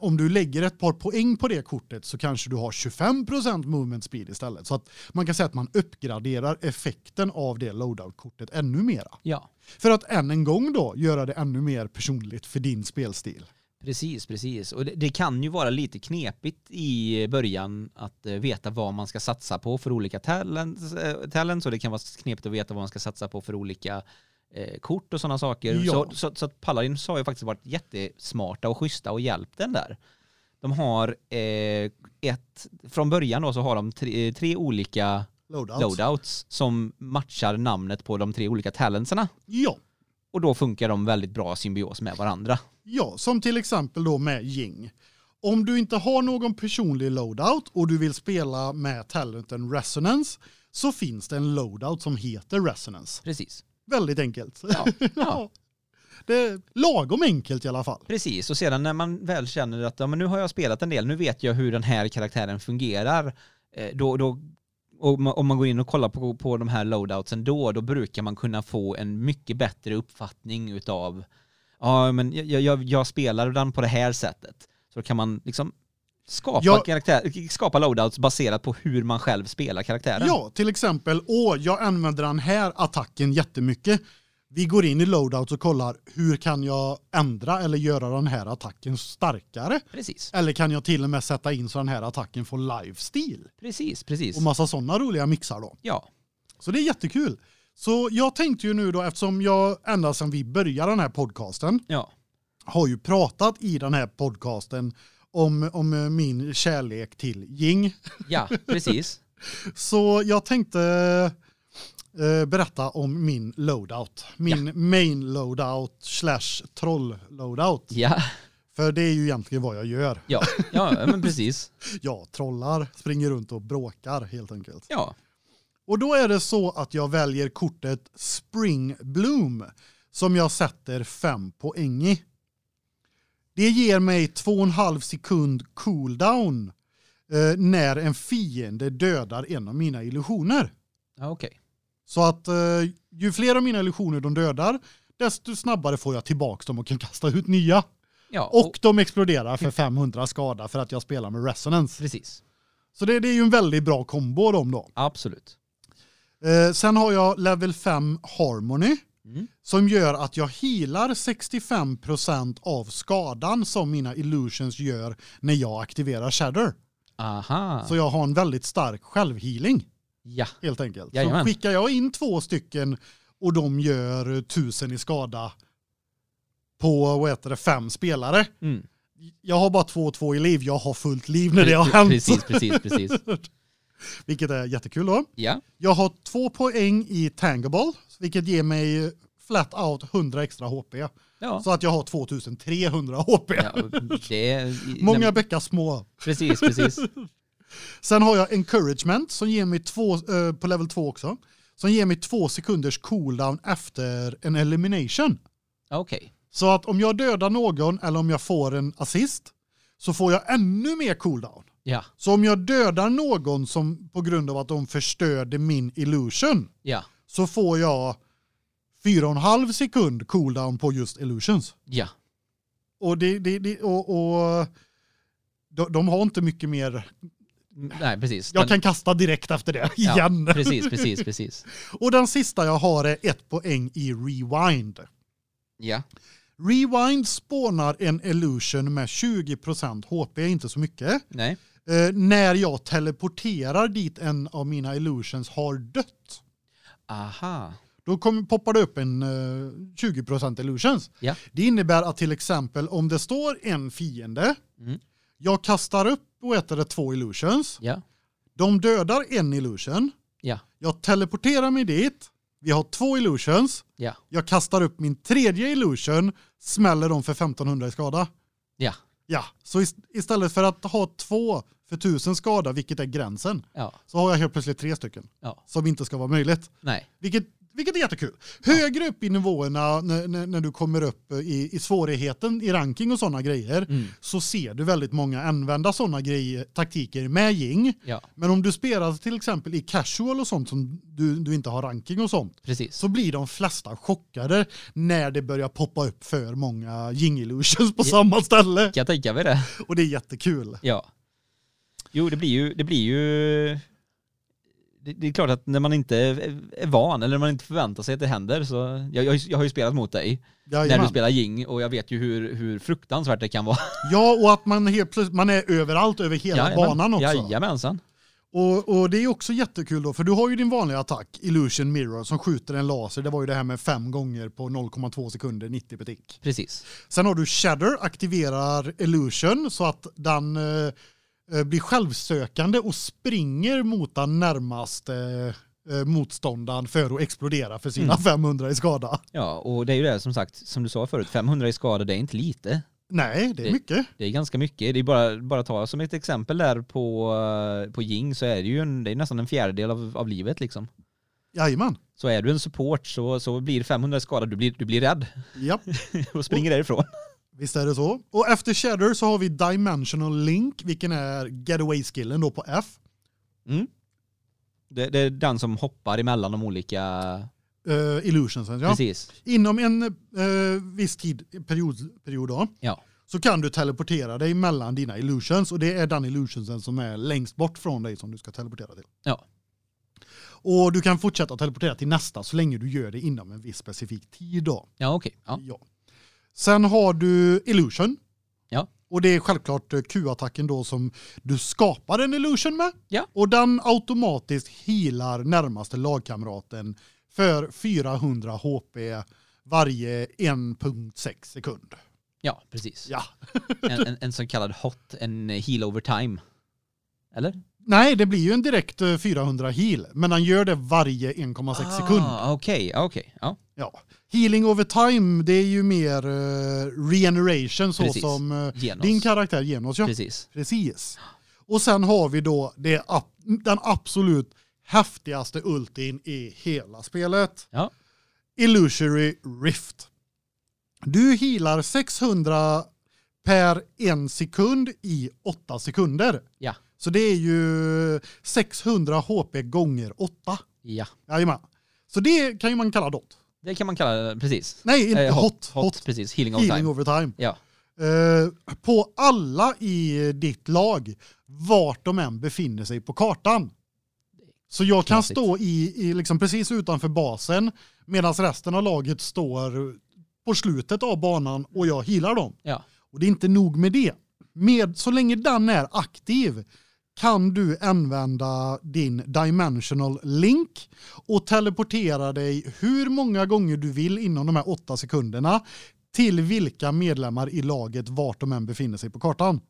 Om du lägger ett par poäng på det kortet så kanske du har 25% movement speed istället. Så att man kan säga att man uppgraderar effekten av det loadout-kortet ännu mera. Ja, För att än en gång då göra det ännu mer personligt för din spelstil. Precis, precis. Och det, det kan ju vara lite knepigt i början att eh, veta vad man ska satsa på för olika talents, eh, talents och det kan vara knepigt att veta vad man ska satsa på för olika eh, kort och sådana saker. Ja. Så, så, så att Paladins har ju faktiskt varit jättesmarta och schyssta och hjälpt den där. De har eh, ett, från början då så har de tre, tre olika Loadouts. loadouts som matchar namnet på de tre olika talentserna. Ja. Och då funkar de väldigt bra symbios med varandra. Ja, som till exempel då med Jing. Om du inte har någon personlig loadout och du vill spela med talenten Resonance så finns det en loadout som heter Resonance. Precis. Väldigt enkelt. Ja, ja. Det är lagom enkelt i alla fall. Precis, och sedan när man väl känner att ja, men nu har jag spelat en del, nu vet jag hur den här karaktären fungerar, eh, då, då, om man går in och kollar på, på de här loadoutsen då, då brukar man kunna få en mycket bättre uppfattning utav, ja men jag, jag, jag spelar den på det här sättet. Så då kan man liksom skapa, Ja. karaktär, skapa loadouts baserat på hur man själv spelar karaktären. Ja, till exempel, åh, jag använder den här attacken jättemycket. Vi går in i loadout och kollar hur kan jag ändra eller göra den här attacken starkare? Precis, Eller kan jag till och med sätta in så den här attacken får lifesteal? precis, precis. Och massa sådana roliga mixar då. Ja, Så det är jättekul. Så jag tänkte ju nu då, eftersom jag ända sedan vi började den här podcasten ja, har ju pratat i den här podcasten om, om min kärlek till Ying. ja, precis. Så jag tänkte eh, berätta om min loadout. Min main loadout slash troll loadout. Ja, För det är ju egentligen vad jag gör. ja, ja, men precis. Jag trollar, springer runt och bråkar helt enkelt. Ja, Och då är det så att jag väljer kortet Spring Bloom som jag sätter fem poäng i. Det ger mig två och en halv sekund cooldown eh, när en fiende dödar en av mina illusioner. ja okej. Så att eh, ju fler av mina illusioner de dödar, desto snabbare får jag tillbaka dem och kan kasta ut nya. Ja, Och de exploderar för 500 skada för att jag spelar med resonance. precis. Så det, det är ju en väldigt bra kombo de då. Absolut. Eh, sen har jag level 5 Harmony Mm. som gör att jag healar 65% av skadan som mina illusions gör när jag aktiverar Shatter. Aha. Så jag har en väldigt stark självhealing ja, helt enkelt. Jajamän. Så skickar jag in två stycken och de gör 1000 i skada på vad heter det, fem spelare. mm. Jag har bara två och två i liv, jag har fullt liv när det har hänt. Precis, precis, precis. Vilket är jättekul då. Ja, Jag har två poäng i Tangible, vilket ger mig flat out 100 extra HP. ja. Så att jag har 2300 HP. ja det. Många bäckar små. Precis, precis. Sen har jag encouragement som ger mig två, eh, på level 2 också. Som ger mig två sekunders cooldown efter en elimination. Okej. Så att om jag dödar någon eller om jag får en assist så får jag ännu mer cooldown. Ja, Så om jag dödar någon som på grund av att de förstörde min illusion ja, så får jag fyra och en halv sekund cooldown på just illusions. ja. Och det, det, det och, och de, de har inte mycket mer. Nej, precis. Jag Den- kan kasta direkt efter det ja, igen. Precis, precis, precis. Och den sista jag har är ett poäng i rewind. Ja, Rewind spånar en illusion med 20% HP, inte så mycket. nej. Eh, när jag teleporterar dit en av mina illusions har dött. Aha. Då kommer, poppar det upp en eh, 20% illusions. Ja. Det innebär att till exempel om det står en fiende, Mm. jag kastar upp och äter det två illusions, Ja, de dödar en illusion, ja, jag teleporterar mig dit, vi har två illusions, ja, jag kastar upp min tredje illusion, smäller dem för 1500 i skada. ja, Ja, så ist- istället för att ha två för 1000 skada, vilket är gränsen, ja, så har jag helt plötsligt tre stycken ja. som inte ska vara möjligt. Nej, Vilket vilket är jättekul. Högre upp i nivåerna när, när, när du kommer upp i, i svårigheten i ranking och sådana grejer Mm. så ser du väldigt många använda sådana grejer, taktiker med Jing. Ja, Men om du spelar till exempel i casual och sånt som du, du inte har ranking och sånt precis. så blir de flesta chockade när det börjar poppa upp för många Jing illusions på Ja. samma ställe. Jag tänka mig det? Och det är jättekul. Ja. Jo, det blir ju, det blir ju det, är klart att när man inte är, van eller när man inte förväntar sig att det händer så jag, jag, har ju spelat mot dig när Jajamän. du spelar Jing och jag vet ju hur, hur fruktansvärt det kan vara. Ja, och att man helt plötsligt, man är överallt över hela Jajamän. banan också. Jajamensan. Och, och det är också jättekul då, för du har ju din vanliga attack, Illusion Mirror, som skjuter en laser. Det var ju det här med fem gånger på 0,2 sekunder, 90 per tick. Precis. Sen har du Shatter, aktiverar Illusion så att den eh, blir självsökande och springer mot den närmaste eh, motståndaren för att explodera för sina Mm. 500 i skada. Ja, och det är ju det som sagt, som du sa förut, 500 i skada, det är inte lite. Nej, det är Det- mycket. Det är ganska mycket. Det är bara, bara ta som ett exempel där på, eh, på Jing så är det ju en, det är nästan en fjärdedel av, av livet liksom. Jajamän. Så är du en support så, så blir 500 skada, du blir, du blir rädd Japp. och springer därifrån. Visst är det så. Och efter Shatter så har vi Dimensional Link, vilken är getaway-skillen då på F. Mm. Det, det är den som hoppar emellan de olika, Uh, illusionsen, ja. precis. Inom en uh, viss tid, period, period då, Ja. så kan du teleportera dig mellan dina illusions och det är den illusionsen som är längst bort från dig som du ska teleportera till. Ja. Och du kan fortsätta teleportera till nästa så länge du gör det inom en viss specifik tid då. Ja, okej. Ja. Ja. Sen har du illusion. Ja. Och det är självklart eh, Q-attacken då som du skapar en illusion med. Ja. Och den automatiskt healar närmaste lagkamraten för 400 HP varje 1.6 sekund. ja, precis. Ja. En, en, en så kallad hot, en heal over time. Eller? Nej, det blir ju en direkt eh, 400 heal, men han gör det varje 1,6 sekund. Ah, Okej, okej. Ja. Ja. Healing over time, det är ju mer uh, regeneration så Precis. som eh, Genos. din karaktär Genos. Ja. Precis. Precis. Och sen har vi då det, den absolut häftigaste ultin i hela spelet. Ja. Illusory Rift. Du healar 600 per en sekund i 8 sekunder. Ja. Så det är ju 600 HP gånger 8. Ja. Jajamän. Så det kan ju man kalla dot. Det kan man kalla det, precis. Nej, inte Eh, hot. hot, precis. Healing Healing time. over time. Ja. Eh, på alla i ditt lag, vart de än befinner sig på kartan. Så jag kan Knasigt. stå i, i liksom precis utanför basen medan resten av laget står på slutet av banan och jag healar dem. Ja. Och det är inte nog med det. Med, så länge den är aktiv kan du använda din dimensional link och teleportera dig hur många gånger du vill inom de här åtta sekunderna till vilka medlemmar i laget vart de än befinner sig på kartan.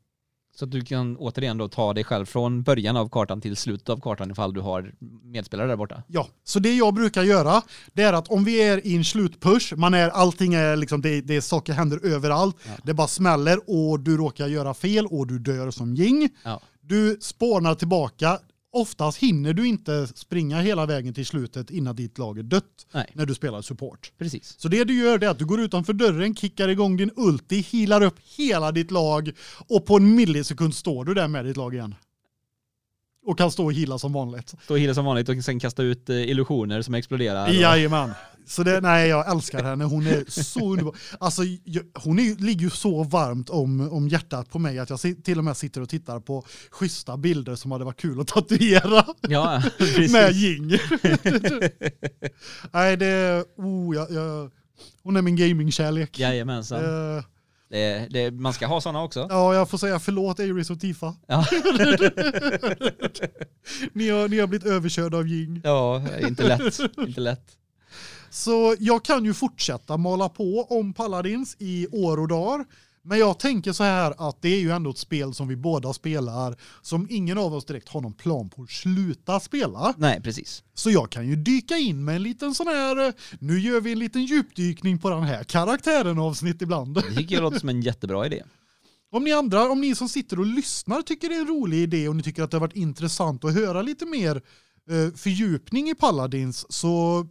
Så att du kan återigen då ta dig själv från början av kartan till slutet av kartan ifall du har medspelare där borta. Ja, så det jag brukar göra det är att om vi är i en slutpush, man är allting är liksom det, det är saker händer överallt. Ja. Det bara smäller och du råkar göra fel och du dör som jing. Ja. Du spånar tillbaka. Oftast hinner du inte springa hela vägen till slutet innan ditt lag är dött Nej, när du spelar support. precis. Så det du gör är att du går utanför dörren, kickar igång din ulti, healar upp hela ditt lag och på en millisekund står du där med ditt lag igen. Och kan stå och heala som vanligt. Stå och heala som vanligt och sen kasta ut eh, illusioner som exploderar. och- Jajamän. Så det, nej, jag älskar henne. Hon är så underbar. Alltså, jag, hon är, ligger ju så varmt om, om hjärtat på mig att jag till och med sitter och tittar på schyssta bilder som hade varit kul att tatuera Ja, precis. med Jing. nej, det oh, jag, jag, hon är min gamingkärlek. Jajamensan. Eh, Det, det, man ska ha sådana också. ja, jag får säga förlåt Iris och Tifa. Ja. Ni har, ni har blivit överkörda av Jing. ja, inte lätt. Inte lätt. Så jag kan ju fortsätta mala på om Paladins i år och dagar. Men jag tänker så här att det är ju ändå ett spel som vi båda spelar som ingen av oss direkt har någon plan på att sluta spela. Nej, precis. Så jag kan ju dyka in med en liten sån här, nu gör vi en liten djupdykning på den här karaktären avsnitt ibland. Det tycker jag låter som en jättebra idé. Om ni andra, om ni som sitter och lyssnar tycker det är en rolig idé och ni tycker att det har varit intressant att höra lite mer eh, fördjupning i Paladins så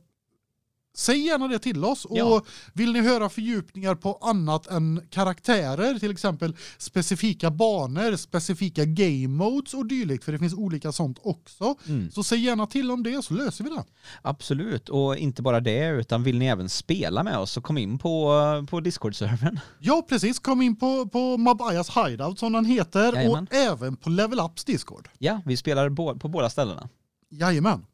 säg gärna det till oss. Ja. Och vill ni höra fördjupningar på annat än karaktärer, till exempel specifika banor, specifika game modes och dylikt, för det finns olika sånt också. Mm. Så säg gärna till om det så löser vi det. Absolut, och inte bara det, utan vill ni även spela med oss så kom in på, på Discord-servern. Ja, precis. Kom in på, på Mabayas Hideout som den heter Jajamän. och även på Level Ups Discord. Ja, vi spelar på båda ställena. Jajamän.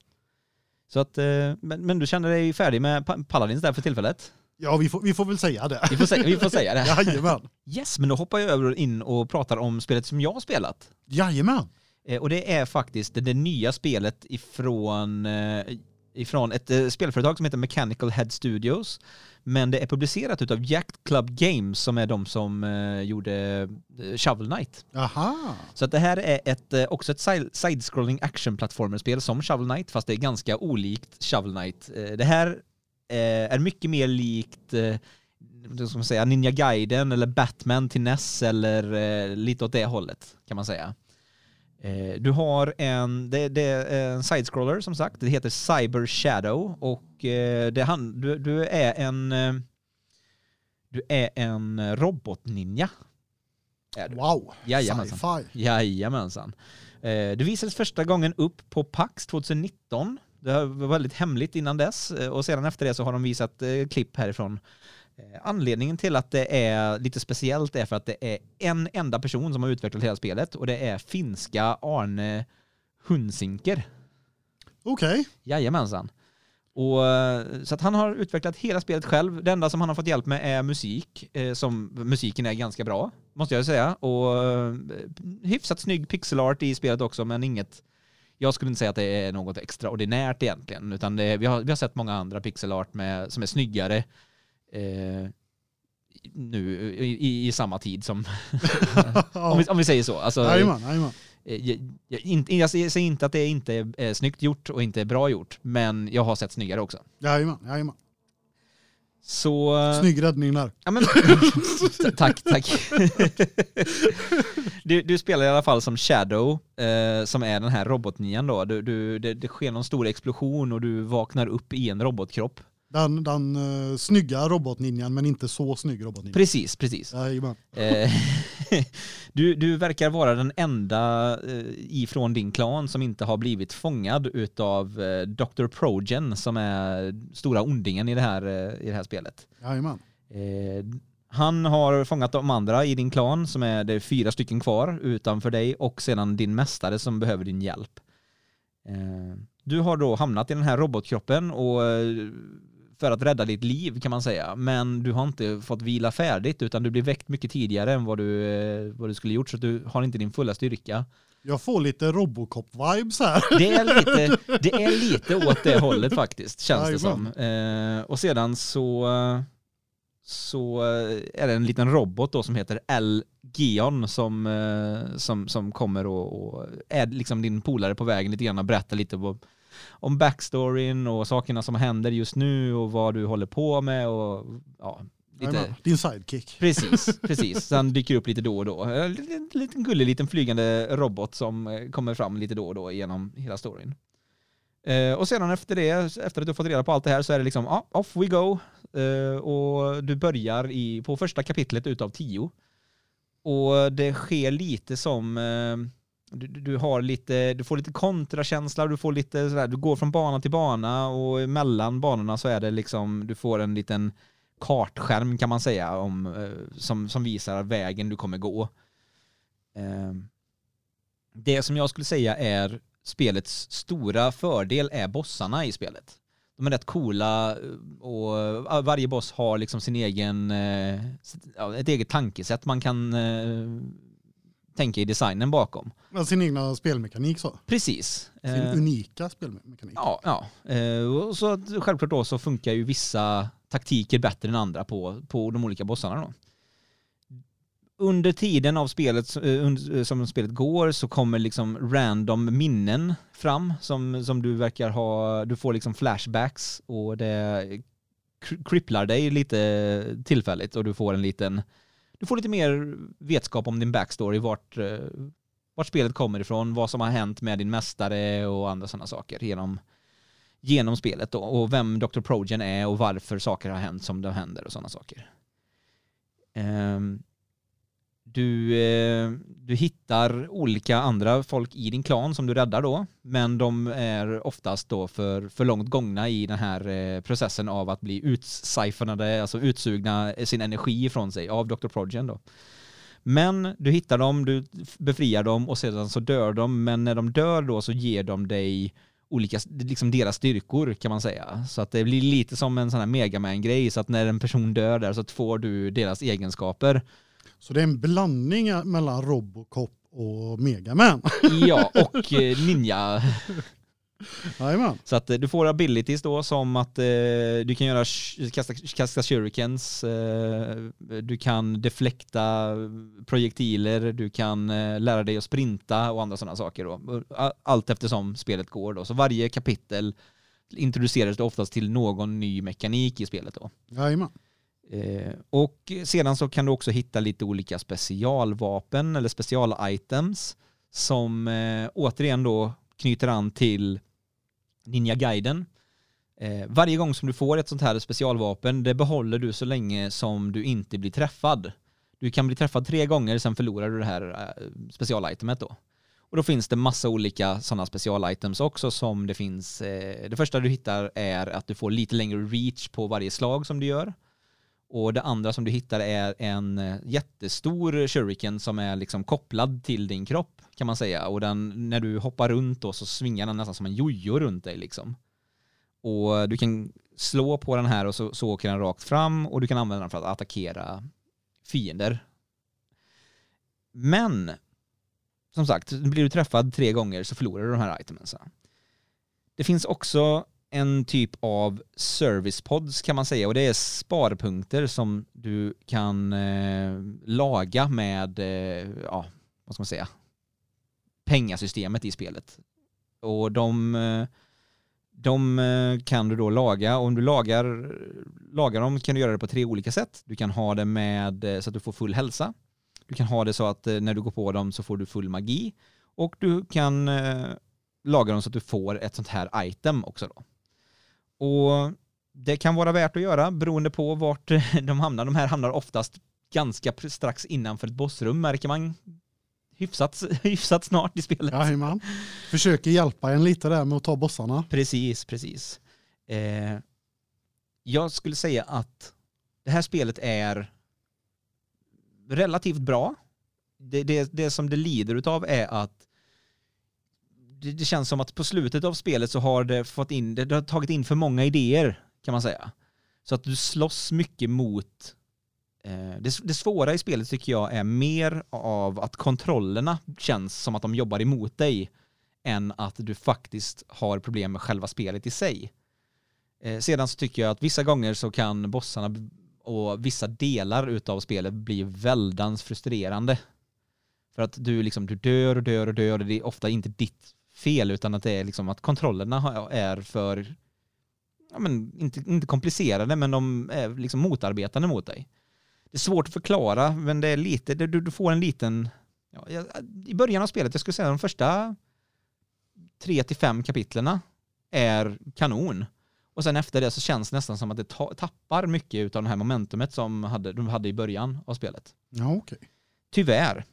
Så att, eh, men, men du känner dig färdig med Pa- Paladins där för tillfället? Ja, vi får, vi får väl säga det. Vi får, säga, vi får säga det. Jajamän. Yes, men då hoppar jag över in och pratar om spelet som jag har spelat. Jajamän. Eh, Och det är faktiskt det, nya spelet ifrån, eh, ifrån ett spelföretag som heter Mechanical Head Studios. Men det är publicerat utav Jack Club Games som är de som eh, gjorde eh, Shovel Knight. Aha. Så att det här är ett, eh, också ett si- side-scrolling action-plattformerspel som Shovel Knight, fast det är ganska olikt Shovel Knight. Eh, Det här är mycket mer likt ska man säga, Ninja Gaiden eller Batman till NES eller lite åt det hållet kan man säga. Eh, Du har en, det, det är en side-scroller som sagt, det heter Cyber Shadow och eh, det du, du är en eh, du är en robotninja. Är du. Wow. Jajamensan. Sci-fi. Jajamensan. Det visades första gången upp på PAX 2019. Det var väldigt hemligt innan dess och sedan efter det så har de visat klipp härifrån. Eh, Anledningen till att det är lite speciellt är för att det är en enda person som har utvecklat hela spelet och det är finska Arne Hunsinker. Okej. Jajamensan. Och, eh, så att han har utvecklat hela spelet själv. Det enda som han har fått hjälp med är musik. Eh, som, musiken är ganska bra, måste jag säga. Och hyfsat snygg pixelart i spelet också, men inget... Jag skulle inte säga att det är något extraordinärt egentligen, utan det, vi, har, vi har sett många andra pixelart med, som är snyggare eh, nu i, i, samma tid som... om, vi, om vi säger så. Alltså, Jajamän, jajamän. Eh, Jag, jag, inte, jag säger inte att det inte är eh, snyggt gjort och inte är bra gjort, men jag har sett snyggare också. Jajamän, jajamän. Så... eh, Snygg räddning där. Ja, men, tack, tack. du, du spelar i alla fall som Shadow, eh, som är den här robotnian då. Du, du, det, det sker någon stor explosion och du vaknar upp i en robotkropp. Den, den uh, snygga robotninjan men inte så snygg robotninja. Precis, precis. Jajamän. Eh, du, du verkar vara den enda eh, ifrån din klan som inte har blivit fångad utav eh, Dr. Progen som är stora ondingen i det här, i det här spelet. Jajamän. Han har fångat de andra i din klan som är det är fyra stycken kvar utanför dig och sedan din mästare som behöver din hjälp. Du har då hamnat i den här robotkroppen och för att rädda ditt liv kan man säga. Men du har inte fått vila färdigt utan du blir väckt mycket tidigare än vad du, eh, vad du skulle gjort så du har inte din fulla styrka. Jag får lite Robocop-vibes här. Det är lite, det är lite åt det hållet faktiskt, känns det som. Eh, och sedan så, så är det en liten robot då som heter L. Geon som, eh, som, som kommer och, och är liksom din polare på vägen lite grann och berättar lite på, om backstoryn och sakerna som händer just nu och vad du håller på med och ja, lite. Din sidekick. Precis, precis. Sen dyker upp lite då och då. En liten, liten gullig liten flygande robot som eh, kommer fram lite då och då genom hela storyn. Eh, och sedan efter det, efter att du fått reda på allt det här så är det liksom, off we go. Eh, och du börjar i, på första kapitlet utav tio. Och det sker lite som, eh, du, du- har lite, du får lite kontrakänsla, du får lite sådär, du går från bana till bana och mellan banorna så är det liksom, du får en liten kartskärm kan man säga om, eh, som, som visar vägen du kommer gå. Ehm, det som jag skulle säga är spelets stora fördel är bossarna i spelet. De är rätt coola eh, och eh, varje boss har liksom sin egen, ett eget tankesätt man kan tänka i designen bakom. Med sin egna spelmekanik så. Precis. Sin Eh, unika spelmekanik. Ja, ja. Eh, och så att självklart då så funkar ju vissa taktiker bättre än andra på, på de olika bossarna då. Under tiden av spelet, eh, und- som spelet går så kommer liksom random minnen fram som, som du verkar ha, du får liksom flashbacks och det kri- kripplar dig lite tillfälligt och du får en liten, du får lite mer vetskap om din backstory, vart, eh, vart spelet kommer ifrån, vad som har hänt med din mästare och andra sådana saker genom, genom spelet då, och vem Dr. Progen är och varför saker har hänt som de händer och sådana saker. Um, du, eh, du hittar olika andra folk i din klan som du räddar då, men de är oftast då för, för långt gångna i den här eh, processen av att bli utsiphonade, alltså utsugna sin energi ifrån sig av Dr. Progen då. Men du hittar dem, du befriar dem och sedan så dör de, men när de dör då så ger de dig olika, liksom deras styrkor kan man säga. Så att det blir lite som en sån här megaman-grej, så att när en person dör där så får du deras egenskaper. Så det är en blandning mellan Robocop och Megaman. Ja, och eh, Ninja. Jajamän. Så att eh, du får abilities då som att eh, du kan göra kasta, kasta shurikens, eh, du kan deflekta projektiler, du kan eh, lära dig att sprinta och andra sådana saker då. Allt eftersom spelet går då. Så varje kapitel introduceras det oftast till någon ny mekanik i spelet då. Jajamän. Eh, och sedan så kan du också hitta lite olika specialvapen eller specialitems som eh, återigen då knyter an till Ninja Gaiden. Eh, varje gång som du får ett sånt här specialvapen, det behåller du så länge som du inte blir träffad. Du kan bli träffad tre gånger, sen förlorar du det här eh, specialitemet då. Och då finns det massa olika sådana specialitems också som det finns. Eh, det första du hittar är att du får lite längre reach på varje slag som du gör. Och det andra som du hittar är en eh, jättestor shuriken som är liksom kopplad till din kropp kan man säga. Och den, när du hoppar runt då så svingar den nästan som en jojo runt dig liksom. Och du kan slå på den här och så, så åker den rakt fram och du kan använda den för att attackera fiender. Men som sagt, blir du träffad tre gånger så förlorar du de här itemen. Det finns också en typ av servicepods kan man säga och det är sparpunkter som du kan eh, laga med, eh, ja, vad ska man säga, pengasystemet i spelet. Och de, eh, de eh, kan du då laga och om du lagar, lagar dem kan du göra det på tre olika sätt. Du kan ha det med eh, så att du får full hälsa. Du kan ha det så att när du går på dem så får du full magi. Och du kan laga dem så att du får ett sånt här item också då. Och det kan vara värt att göra beroende på vart de hamnar. De här hamnar oftast ganska strax innanför ett bossrum märker man hyfsat, hyfsat snart i spelet. Jajamän. Försöker hjälpa en lite där med att ta bossarna. Precis, precis. Eh, jag skulle säga att det här spelet är relativt bra. Det, det, det som det lider utav är att det, det känns som att på slutet av spelet så har det fått in, det, det har tagit in för många idéer kan man säga. Så att du slåss mycket mot eh, det, det svåra i spelet tycker jag är mer av att kontrollerna känns som att de jobbar emot dig än att du faktiskt har problem med själva spelet i sig. Eh, sedan så tycker jag att vissa gånger så kan bossarna och vissa delar utav spelet bli väldans frustrerande. För att du liksom, du dör och dör och dör och det är ofta inte ditt fel utan att det är liksom att kontrollerna är för, ja men inte, inte komplicerade men de är liksom motarbetande mot dig. Det är svårt att förklara men det är lite, du, du får en liten, ja, i början av spelet, jag skulle säga de första tre till fem kapitlerna är kanon. Och sen efter det så känns det nästan som att det ta- tappar mycket av det här momentumet som hade, de hade i början av spelet. Ja, okej. Tyvärr,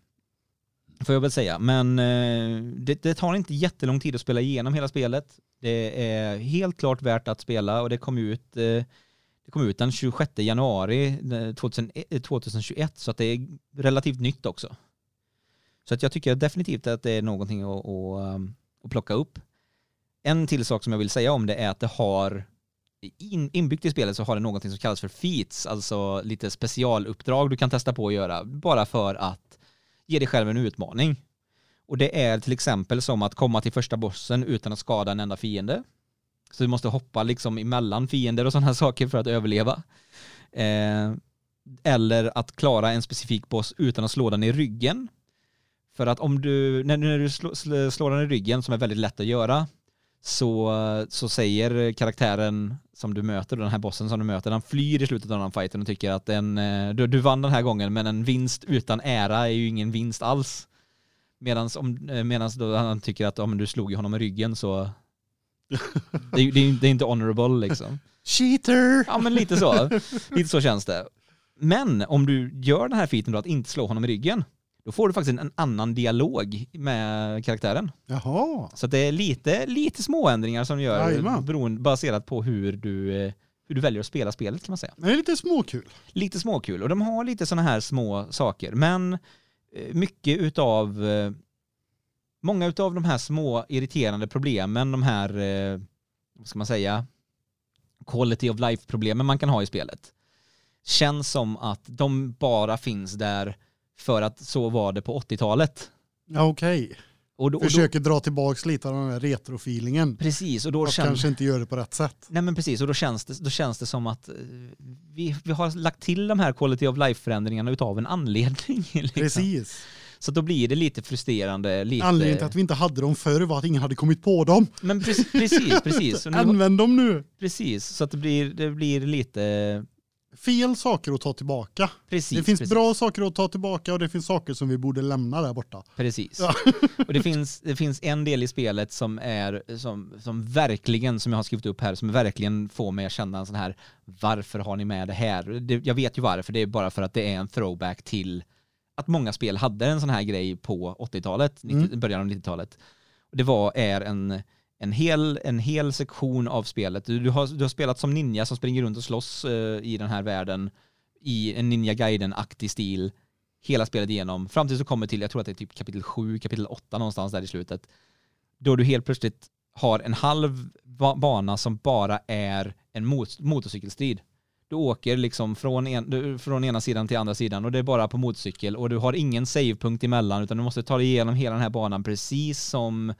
får jag väl säga. Men eh, det, det tar inte jättelång tid att spela igenom hela spelet. Det är helt klart värt att spela och det kom ut, eh, det kom ut den 26 januari eh, 2021 eh, så att det är relativt nytt också. Så att jag tycker definitivt att det är någonting att, att, eh, att plocka upp. En till sak som jag vill säga om det är att det har in, inbyggt i spelet så har det någonting som kallas för feats, alltså lite specialuppdrag du kan testa på att göra bara för att ge dig själv en utmaning. Och det är till exempel som att komma till första bossen utan att skada en enda fiende. Så du måste hoppa liksom emellan fiender och sådana saker för att överleva. Eh, eller att klara en specifik boss utan att slå den i ryggen. För att om du, när, när du slår, slår den i ryggen, som är väldigt lätt att göra, så, så säger karaktären som du möter, den här bossen som du möter, han flyr i slutet av den här fighten och tycker att en, eh, du, du vann den här gången, men en vinst utan ära är ju ingen vinst alls. Medan eh, han tycker att om du slog ju honom i ryggen så Det är, det det är inte honorable liksom. Cheater! Ja men lite så. Lite så känns det. Men om du gör den här featen då att inte slå honom i ryggen, då får du faktiskt en annan dialog med karaktären. Jaha. Så det är lite, lite småändringar som gör Jajamän. beroende, baserat på hur du, eh, hur du väljer att spela spelet kan man säga. Det är lite småkul. Lite småkul och de har lite sådana här små saker men eh, mycket utav eh, många utav de här små irriterande problemen, de här vad ska man säga quality of life problemen man kan ha i spelet känns som att de bara finns där för att så var det på 80-talet. Ja, Okej. Och då, och då, Försöker dra tillbaks lite av den här retrofeelingen. precis, och då Och känns kanske inte gör det på rätt sätt. Nej men precis, och då känns det, då känns det som att eh, vi, vi har lagt till de här quality of life-förändringarna utav en anledning. Liksom. Precis. Så då blir det lite frustrerande. Lite... Anledningen till att vi inte hade dem förr var att ingen hade kommit på dem. Men precis, precis, precis. Nu, Använd dem nu. precis. Så att det blir, det blir lite... Fel saker att ta tillbaka. Precis, det finns precis, bra saker att ta tillbaka och det finns saker som vi borde lämna där borta. Precis. Ja. Och det finns, det finns en del i spelet som är, som, som verkligen, som jag har skrivit upp här, som verkligen får mig att känna en sån här, varför har ni med det här? Det, jag vet ju varför, det är bara för att det är en throwback till att många spel hade en sån här grej på 80-talet, 90, Mm. början av 90-talet. Det var, är en, en, hel, en hel sektion av spelet. Du, du, har, du har spelat som ninja som springer runt och slåss eh, i den här världen i en Ninja Gaiden-aktig stil hela spelet igenom, fram tills du kommer till, jag tror att det är typ kapitel 7, kapitel 8 någonstans där i slutet, då du helt plötsligt har en halv bana som bara är en mot- motorcykelstrid. Du åker liksom från, en, du, från ena sidan till andra sidan och det är bara på motorcykel och du har ingen savepunkt emellan utan du måste ta dig igenom hela den här banan precis som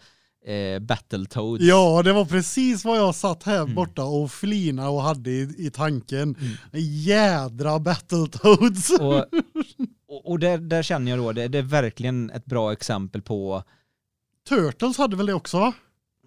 eh, Battletoads. Ja, det var precis vad jag satt här Mm. borta och flina och hade i, i tanken. Mm. Jädra Battletoads. Och, och, och där, där känner jag då, det, det är verkligen ett bra exempel på Turtles hade väl det också?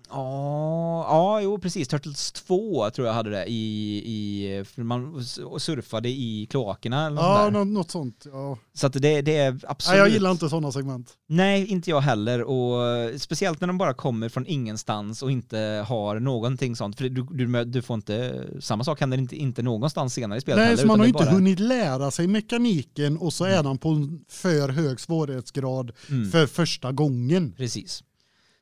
Ja, ja, jo precis. Turtles 2 tror jag hade det i, i man surfade i kloakerna eller Ja, något, något sånt. Ja. Så att det, det är absolut... Nej, jag gillar inte sådana segment. Nej, inte jag heller. Och speciellt när de bara kommer från ingenstans och inte har någonting sånt. För du, du, du får inte, samma sak händer inte, inte någonstans senare i spelet Nej, heller. så man har inte bara- hunnit lära sig mekaniken och så är den på en för hög svårighetsgrad Mm. för första gången. Precis.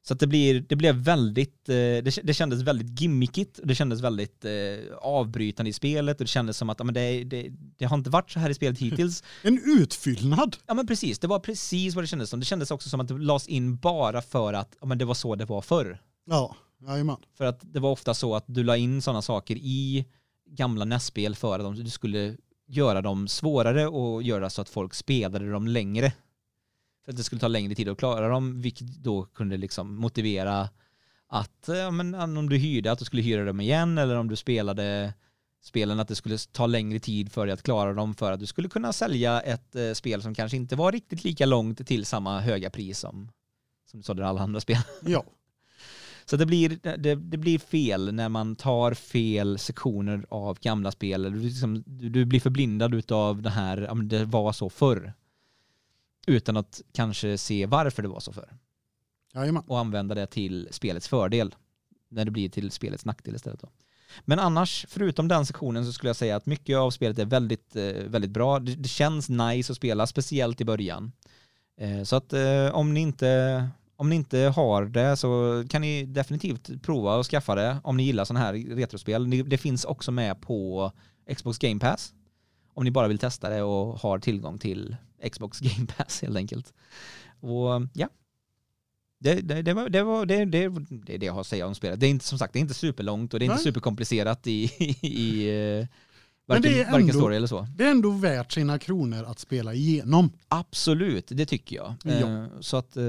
Så att det, blir, det blev väldigt, eh, det, det kändes väldigt gimmickigt, och det kändes väldigt eh, avbrytande i spelet och det kändes som att ja, men det, det, det har inte varit så här i spelet hittills. En utfyllnad. Ja men precis, det var precis vad det kändes som. Det kändes också som att det lades in bara för att ja, men det var så det var förr. Ja, jajamän. För att det var ofta så att du la in sådana saker i gamla NES-spel för att de, du skulle göra dem svårare och göra så att folk spelade dem längre. För att det skulle ta längre tid att klara dem, vilket då kunde liksom motivera att ja, men, om du hyrde att du skulle hyra dem igen eller om du spelade spelen att det skulle ta längre tid för dig att klara dem för att du skulle kunna sälja ett eh, spel som kanske inte var riktigt lika långt till samma höga pris som, som du sålde alla andra spel. Ja. Så det blir, det, det blir fel när man tar fel sektioner av gamla spel. Du, liksom, du, du blir förblindad utav det här, det var så förr. Utan att kanske se varför det var så förr. Jajamän. Och använda det till spelets fördel. När det blir till spelets nackdel istället. Då. Men annars, förutom den sektionen så skulle jag säga att mycket av spelet är väldigt, eh, väldigt bra. Det, det känns nice att spela, speciellt i början. Eh, så att eh, om ni inte om ni inte har det så kan ni definitivt prova att skaffa det om ni gillar sådana här retrospel. Det finns också med på Xbox Game Pass. Om ni bara vill testa det och har tillgång till Xbox Game Pass helt enkelt. Och ja. Det, det, det, var, det, var, det, det, det är det jag har att säga om spelet. Det är inte som sagt det är inte superlångt och det är inte Nej. superkomplicerat i, i, eh, Men det varken, är varken ändå- story eller så. Det är ändå värt sina kronor att spela igenom. Absolut, det tycker jag. Ja. Eh, Så att eh,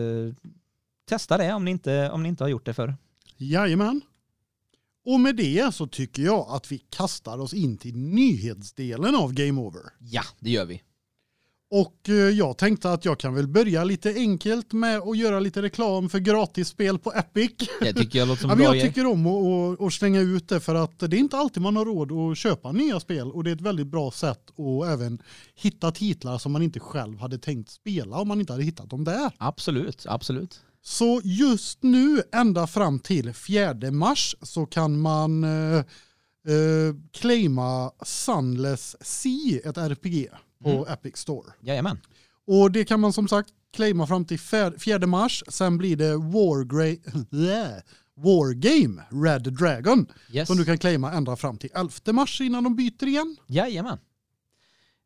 testa det om ni, inte, om ni inte har gjort det förr. Jajamän. Och med det så tycker jag att vi kastar oss in till nyhetsdelen av Game Over. Ja, det gör vi. Och eh, jag tänkte att jag kan väl börja lite enkelt med att göra lite reklam för gratisspel på Epic. Det tycker jag låter som Ja, bra jag tycker om att, att, att slänga ut det för att det är inte alltid man har råd att köpa nya spel och det är ett väldigt bra sätt att även hitta titlar som man inte själv hade tänkt spela om man inte hade hittat dem där. Absolut, absolut. Så just nu ända fram till 4 mars så kan man eh, eh, claima Sunless Sea, ett RPG på Mm. Epic Store. Jajamän. Och det kan man som sagt claima fram till 4 mars. Sen blir det Wargra yeah. Wargame Red Dragon Yes. som du kan claima ända fram till 11 mars innan de byter igen. Jajamän.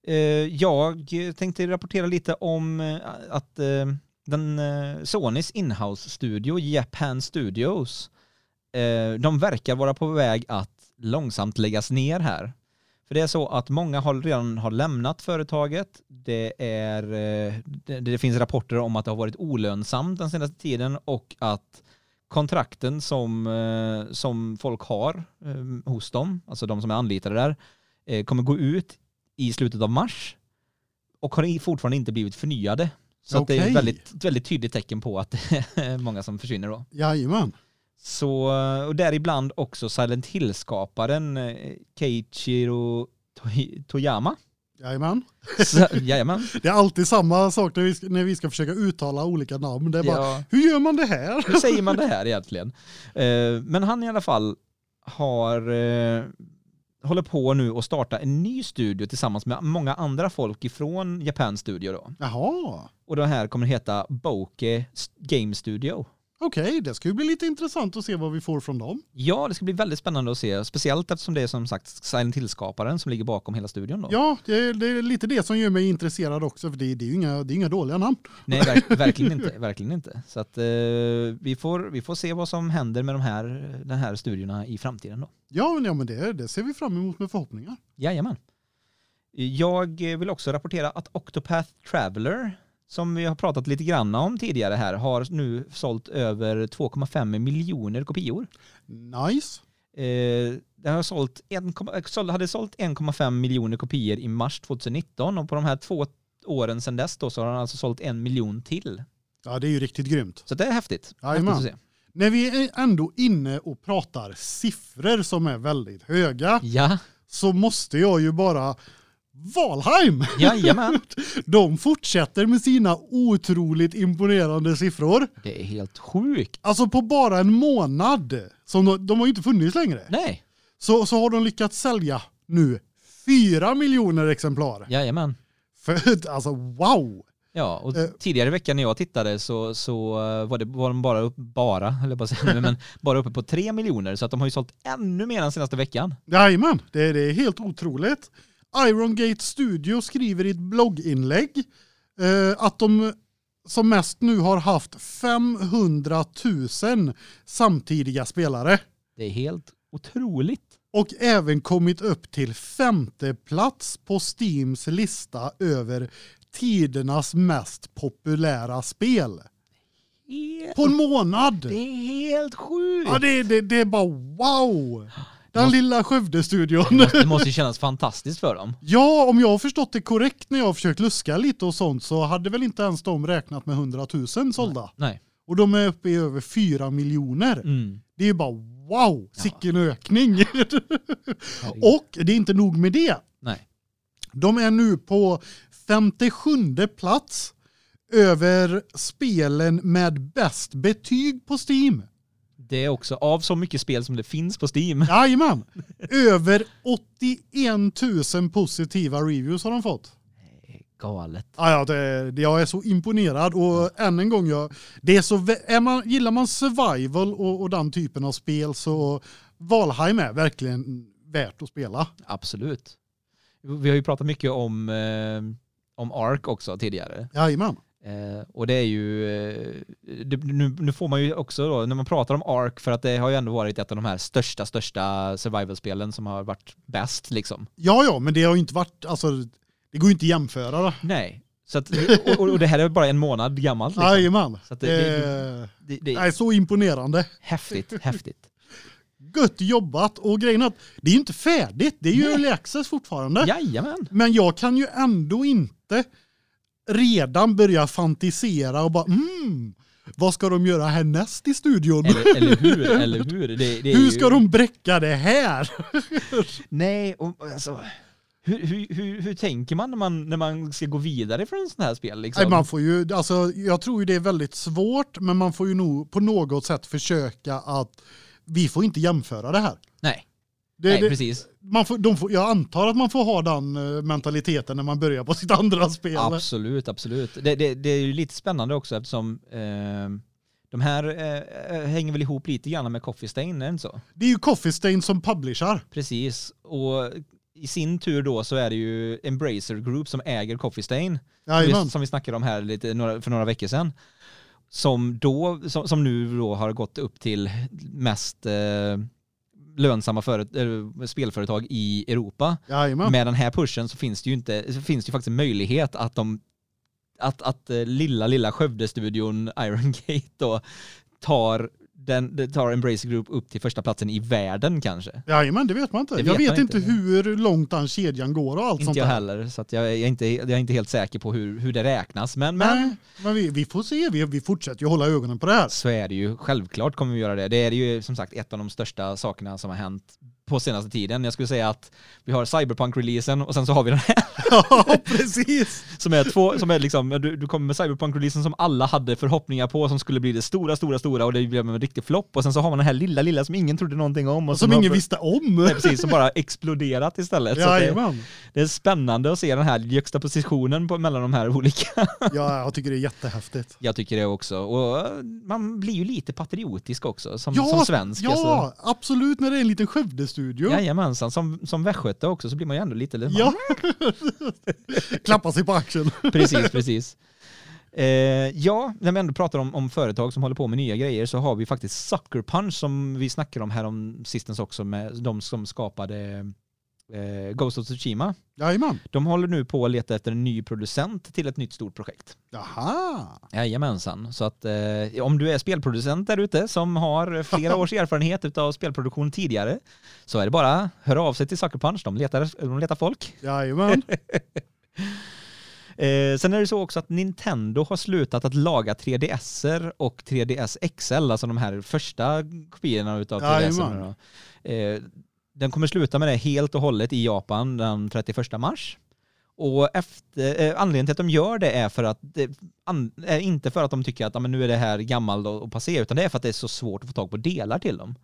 Eh, jag tänkte rapportera lite om eh, att eh, den eh, Sonys inhouse-studio, Japan Studios, eh, de verkar vara på väg att långsamt läggas ner här. För det är så att många har redan har lämnat företaget. Det, är, eh, det, det finns rapporter om att det har varit olönsamt den senaste tiden och att kontrakten som, eh, som folk har eh, hos dem, alltså de som är anlitade där, eh, kommer gå ut i slutet av mars och har fortfarande inte blivit förnyade. Så att det är ett väldigt, ett väldigt tydligt tecken på att det är många som försvinner då. Jajamän. Så, och däribland också Silent Hill-skaparen eh, Keiichiro Toy- Toyama. Jajamän. Så, jajamän. Det är alltid samma sak när vi ska, när vi ska försöka uttala olika namn. Det är bara, Ja, hur gör man det här? hur säger man det här egentligen? Eh, Men han i alla fall har eh, håller på nu att starta en ny studio tillsammans med många andra folk ifrån Japan Studio då. Jaha. Och det här kommer heta Bokeh Game Studio. Okej, det ska ju bli lite intressant att se vad vi får från dem. Ja, det ska bli väldigt spännande att se, speciellt eftersom det är som sagt Silent Hill-skaparen som ligger bakom hela studion då. Ja, det är, det är lite det som gör mig intresserad också, för det, det är ju inga, det är inga dåliga namn. Nej, verk, verkligen inte. Verkligen inte. Så att eh, vi, får, vi får se vad som händer med de här, den här studierna i framtiden då. Ja, men, ja, men det, det ser vi fram emot med förhoppningar. Jajamän. Jag vill också rapportera att Octopath Traveler, som vi har pratat lite grann om tidigare här, har nu sålt över 2,5 miljoner kopior. Nice. Eh, det har sålt en, komma- såld- hade sålt 1,5 miljoner kopior i mars 2019 och på de här två åren sedan dess då så har han alltså sålt en miljon till. Ja, det är ju riktigt grymt. Så det är häftigt. Häftigt. När vi är ändå inne och pratar siffror som är väldigt höga Ja, så måste jag ju bara Valheim! jajamän. De fortsätter med sina otroligt imponerande siffror. Det är helt sjukt. Alltså på bara en månad, som de, de har ju inte funnits längre, Nej, så, så har de lyckats sälja nu 4 miljoner exemplar. jajamän. För, alltså wow! Ja, och Eh. tidigare i veckan när jag tittade så, så eh, var, det, var de bara, upp, bara, eller bara säga men bara uppe på 3 miljoner. Så att de har ju sålt ännu mer än senaste veckan. Jajamän, det, det är helt otroligt. Iron Gate Studio skriver i ett blogginlägg eh, att de som mest nu har haft 500 000 samtidiga spelare Det är helt otroligt. och även kommit upp till femte plats på Steams lista över tidernas mest populära spel. Helt, På en månad! det är helt sjukt. Ja, det, det, det är bara wow! Den Måste- lilla Skövde-studion. Det måste ju kännas fantastiskt för dem. Ja, om jag har förstått det korrekt när jag har försökt luska lite och sånt så hade väl inte ens de räknat med 100 000 sålda. Nej. Och de är uppe i över 4 miljoner. Mm. Det är ju bara wow, sicken ökning. Och det är inte nog med det. Nej. De är nu på 57 plats över spelen med bäst betyg på Steam. Det är också av så mycket spel som det finns på Steam. Jajamän. Över 81 000 positiva reviews har de fått. Galet. Ja, ja det, jag är så imponerad och än en gång, jag, det är så, är man, gillar man survival och, och den typen av spel så Valheim är verkligen värt att spela. Absolut. Vi har ju pratat mycket om, eh, om Ark också tidigare. Jajamän. Eh, och det är ju, eh, det, nu, nu får man ju också då, när man pratar om Ark, för att det har ju ändå varit ett av de här största, största survival-spelen som har varit bäst liksom. Ja, ja, men det har ju inte varit, alltså det går ju inte att jämföra. då. Nej. Så att, och, och det här är bara en månad gammalt liksom. Jajamän. Så att det- det, det- Det, är är så imponerande. häftigt, häftigt. Gött jobbat och grejen att det är ju inte färdigt, det är ju early access fortfarande. Jajamän. Men jag kan ju ändå inte redan börja fantisera och bara mm, vad ska de göra härnäst i studion? Eller, eller hur? Eller hur? Det, det Hur ju- ska de bräcka det här? Nej, och, alltså, Hur, hur, hur, hur tänker man när, man när man ska gå vidare från en sån här spel? Liksom? Nej, man får ju, alltså, jag tror ju det är väldigt svårt, men man får ju nog på något sätt försöka att vi får inte jämföra det här. Nej, Det, Nej det, precis. man får, de får, jag antar att man får ha den eh, mentaliteten när man börjar på sitt andra spel. Absolut, absolut. Det, det, det är ju lite spännande också eftersom eh, de här eh, hänger väl ihop lite grann med Coffee Stain, är det inte så? Det är ju Coffee Stain som publicerar. Precis, och i sin tur då så är det ju Embracer Group som äger Coffee Stain, som Jajamän. vi, som vi snackade om här lite, för några veckor sedan. Som, då, som, som nu då har gått upp till mest eh, lönsamma föret, spelföretag i Europa. Jajamän. Med den här pushen så finns det ju inte, så finns det ju faktiskt en möjlighet att de att, att eh, lilla, lilla Skövde-studion Iron Gate då tar, den, det tar Embracer Group upp till första platsen i världen kanske. Jajamän, det vet man inte. Det jag vet vet inte inte. hur långt den kedjan går och allt Inte sånt jag där. heller, så jag, är inte, jag är inte helt säker på hur, hur det räknas. Men, men Nej, men vi, vi får se. Vi, vi fortsätter ju hålla ögonen på det här. så är det ju. Självklart kommer vi göra det. Det är ju som sagt ett av de största sakerna som har hänt på senaste tiden. Jag skulle säga att vi har Cyberpunk-releasen och sen så har vi den här ja, precis. som är två, som är liksom, du, du kommer med Cyberpunk-releasen som alla hade förhoppningar på som skulle bli det stora, stora, stora och det blev en riktig flopp och sen så har man den här lilla, lilla som ingen trodde någonting om. Och Som har- ingen visste om. Nej, precis, som bara exploderat istället. Att det, det är spännande att se den här juxtapositionen på, mellan de här olika. Ja, jag tycker det är jättehäftigt. Jag tycker det också. Och eh, man blir ju lite patriotisk också som, Ja, som svensk. Ja, Alltså. absolut när det är en liten Skövde-studio. Jajamensan, som, som västgöte också så blir man ju ändå lite... Ja. Klappa sig på axeln. precis, precis. Eh, ja, när vi ändå pratar om, om företag som håller på med nya grejer så har vi faktiskt Sucker Punch som vi snackade om här om sistens också med de som skapade eh, Ghost of Tsushima. Jajamän. De håller nu på att leta efter en ny producent till ett nytt stort projekt. Jaha. Jajamensan, så att eh, om du är spelproducent där ute som har flera års erfarenhet av spelproduktion tidigare så är det bara höra av sig till Sucker Punch, de letar, de letar folk. Jajamän. Eh, sen är det så också att Nintendo har slutat att laga 3DSer och 3DS XL, alltså de här första kopiorna utav 3DS. Jajamän. Då. Eh, den kommer sluta med det helt och hållet i Japan den 31 mars. Och efter, eh, anledningen till att de gör det är för att det an, är inte för att de tycker att ah, men nu är det här gammalt och, och passé, utan det är för att det är så svårt att få tag på delar till dem.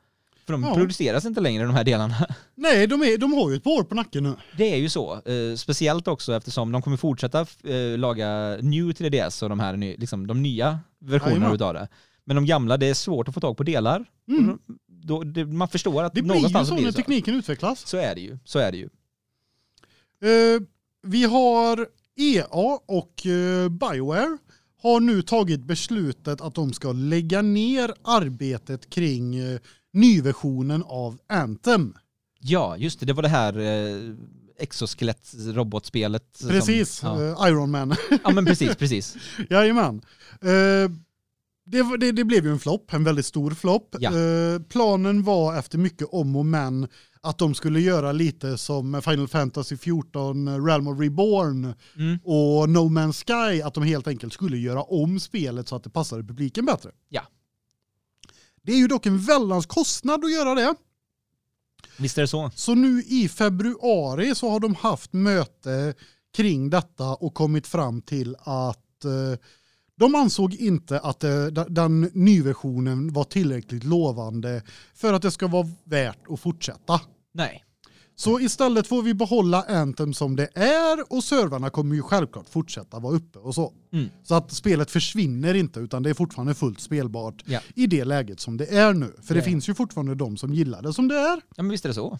För de Ja. produceras inte längre de här delarna. Nej, de, är, de har ju ett par år på nacken nu. Det är ju så. Eh, speciellt också eftersom de kommer fortsätta eh, laga New 3DS och de här liksom, de nya versionerna utav det. Men de gamla, det är svårt att få tag på delar. Mm. Då, det, man förstår att Det blir ju någonstans så blir när det så. tekniken utvecklas. Så är det ju. Så är det ju. Eh, vi har EA och eh, Bioware har nu tagit beslutet att de ska lägga ner arbetet kring eh, nyversionen av Anthem. Ja, just det. Det var det här eh, exoskelett-robotspelet. som- Precis, ja. eh, Iron Man. ja, men precis, precis. Jajamän. Eh, det, det, det blev ju en flopp, en väldigt stor flopp. Ja. Eh, planen var efter mycket om och men att de skulle göra lite som Final Fantasy 14 Realm of Reborn Mm. och No Man's Sky, att de helt enkelt skulle göra om spelet så att det passade publiken bättre. Ja. Det är ju dock en väldans kostnad att göra det. Visst är det så? Så nu i februari så har de haft möte kring detta och kommit fram till att eh, de ansåg inte att eh, den nyversionen var tillräckligt lovande för att det ska vara värt att fortsätta. Nej. Så istället får vi behålla Anthem som det är och servrarna kommer ju självklart fortsätta vara uppe och så. Mm. Så att spelet försvinner inte utan det är fortfarande fullt spelbart Ja. i det läget som det är nu. För det Ja. finns ju fortfarande de som gillar det som det är. Ja, men visst är det så.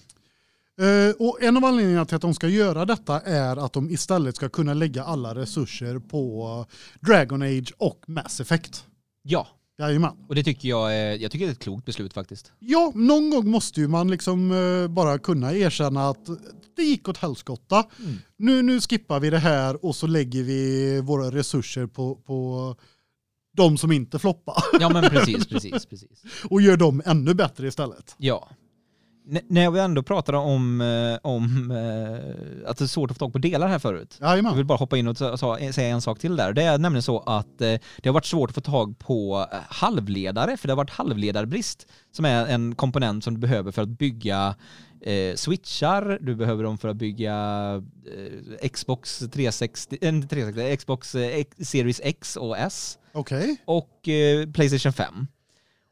Eh, och en av anledningarna till att de ska göra detta är att de istället ska kunna lägga alla resurser på Dragon Age och Mass Effect. Ja, Jajamän. och det tycker jag är, jag tycker det är ett klokt beslut faktiskt. Ja, någon gång måste ju man liksom eh, bara kunna erkänna att det gick åt helskotta. Mm. Nu, nu skippar vi det här och så lägger vi våra resurser på, på de som inte floppar Ja, men precis, precis, precis. och gör dem ännu bättre istället. Ja. N- när vi ändå pratade om, eh, om eh, att det är svårt att få tag på delar här förut. Jag Jajamän. vill bara hoppa in och säga en sak till där. Det är nämligen så att eh, det har varit svårt att få tag på halvledare, för det har varit halvledarbrist som är en komponent som du behöver för att bygga eh, switchar, du behöver dem för att bygga eh, Xbox 360, eh, inte 360, Xbox eh, Series X och S Okej. och eh, Playstation 5.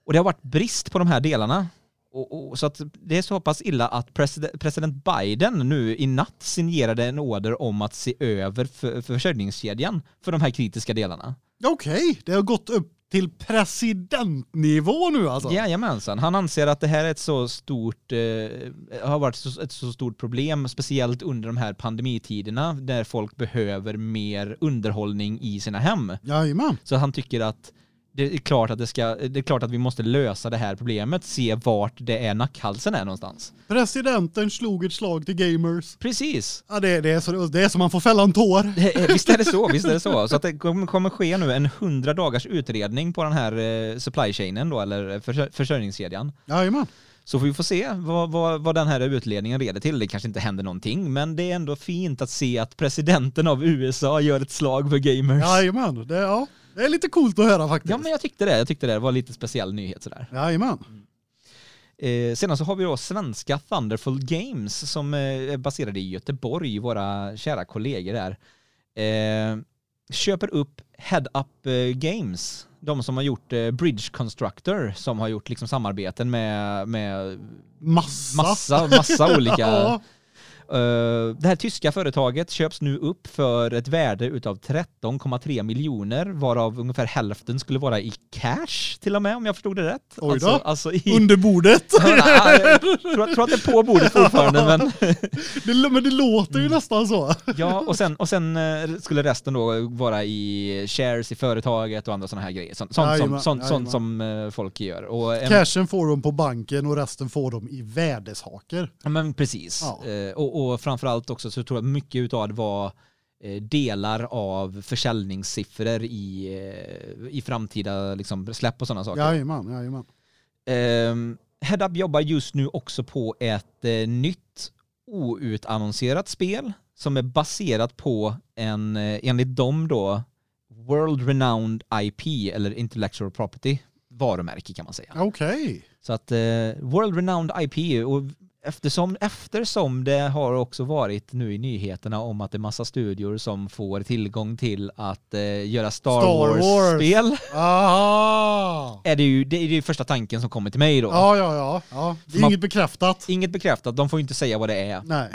Och det har varit brist på de här delarna. Och, och, så att det är så pass illa att president, president Biden nu i natt signerade en order om att se över för, försörjningskedjan för de här kritiska delarna. Okej, det har gått upp till presidentnivå nu alltså. Jajamensan, han anser att det här är ett så stort, eh, har varit ett så stort problem, speciellt under de här pandemitiderna där folk behöver mer underhållning i sina hem. Jajamän. Så han tycker att det är klart att det ska, det är klart att vi måste lösa det här problemet, se vart det är nackhalsen är någonstans. Presidenten slog ett slag till gamers. Precis. Ja, det, det, är så, det är som man får fälla en tår. Är- Visst är det så, visst är det så. Så att det kommer ske nu en 100 dagars utredning på den här eh, supply chainen då, eller försör- försörjningskedjan. Jajamän. Så får vi få se vad, vad, vad den här utledningen leder till. Det kanske inte händer någonting, men det är ändå fint att se att presidenten av USA gör ett slag för gamers. Jajamän. Det, ja, det är lite coolt att höra faktiskt. Ja, men jag tyckte det. Jag tyckte det var lite speciell nyhet sådär. Jajamän. Eh, sedan så har vi då svenska Thunderful Games som eh, är baserade i Göteborg, våra kära kollegor där. Eh, köper upp Head Up eh, Games, de som har gjort eh, Bridge Constructor, som har gjort liksom samarbeten med, med Massa. massa, massa olika det här tyska företaget köps nu upp för ett värde utav 13,3 miljoner varav ungefär hälften skulle vara i cash till och med om jag förstod det rätt. Oj då. Alltså, alltså i... Under bordet. Jag tror, tror att det är på bordet fortfarande men det, men det låter ju nästan så. ja och sen, och sen eh, skulle resten då vara i shares i företaget och andra sådana här grejer. Sånt, sånt, som, sånt, sånt som eh, folk gör. Och en, Cashen får de på banken och resten får de i värdeshaker. Men precis. Ja. Eh, och, och framförallt också så tror jag mycket utav det var eh, delar av försäljningssiffror i, eh, i framtida liksom, släpp och sådana saker. Jajamän, jajamän. Um, Headup jobbar just nu också på ett eh, nytt outannonserat spel som är baserat på en, eh, enligt dem då, World Renowned IP eller Intellectual Property varumärke kan man säga. Okej. Så att eh, World Renowned IP och eftersom, eftersom det har också varit nu i nyheterna om att det är massa studior som får tillgång till att eh, göra Star, Star Wars. Wars-spel Aha! är det ju det är ju första tanken som kommer till mig då. Ja, ja, ja. ja. Det är Man- inget bekräftat. Inget bekräftat, de får ju inte säga vad det är. Nej,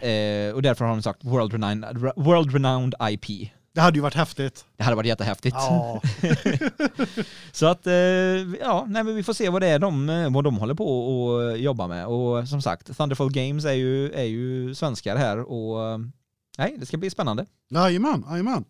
Eh, och därför har de sagt World Renowned, World Renowned IP. Det hade ju varit häftigt. Det hade varit jättehäftigt. Ja, Så att, eh, ja, nej, men vi får se vad det är de, eh, vad de håller på och jobba med. Och som sagt, Thunderful Games är ju, är ju svenskar här och eh, nej, det ska bli spännande. jajamän, jajamän.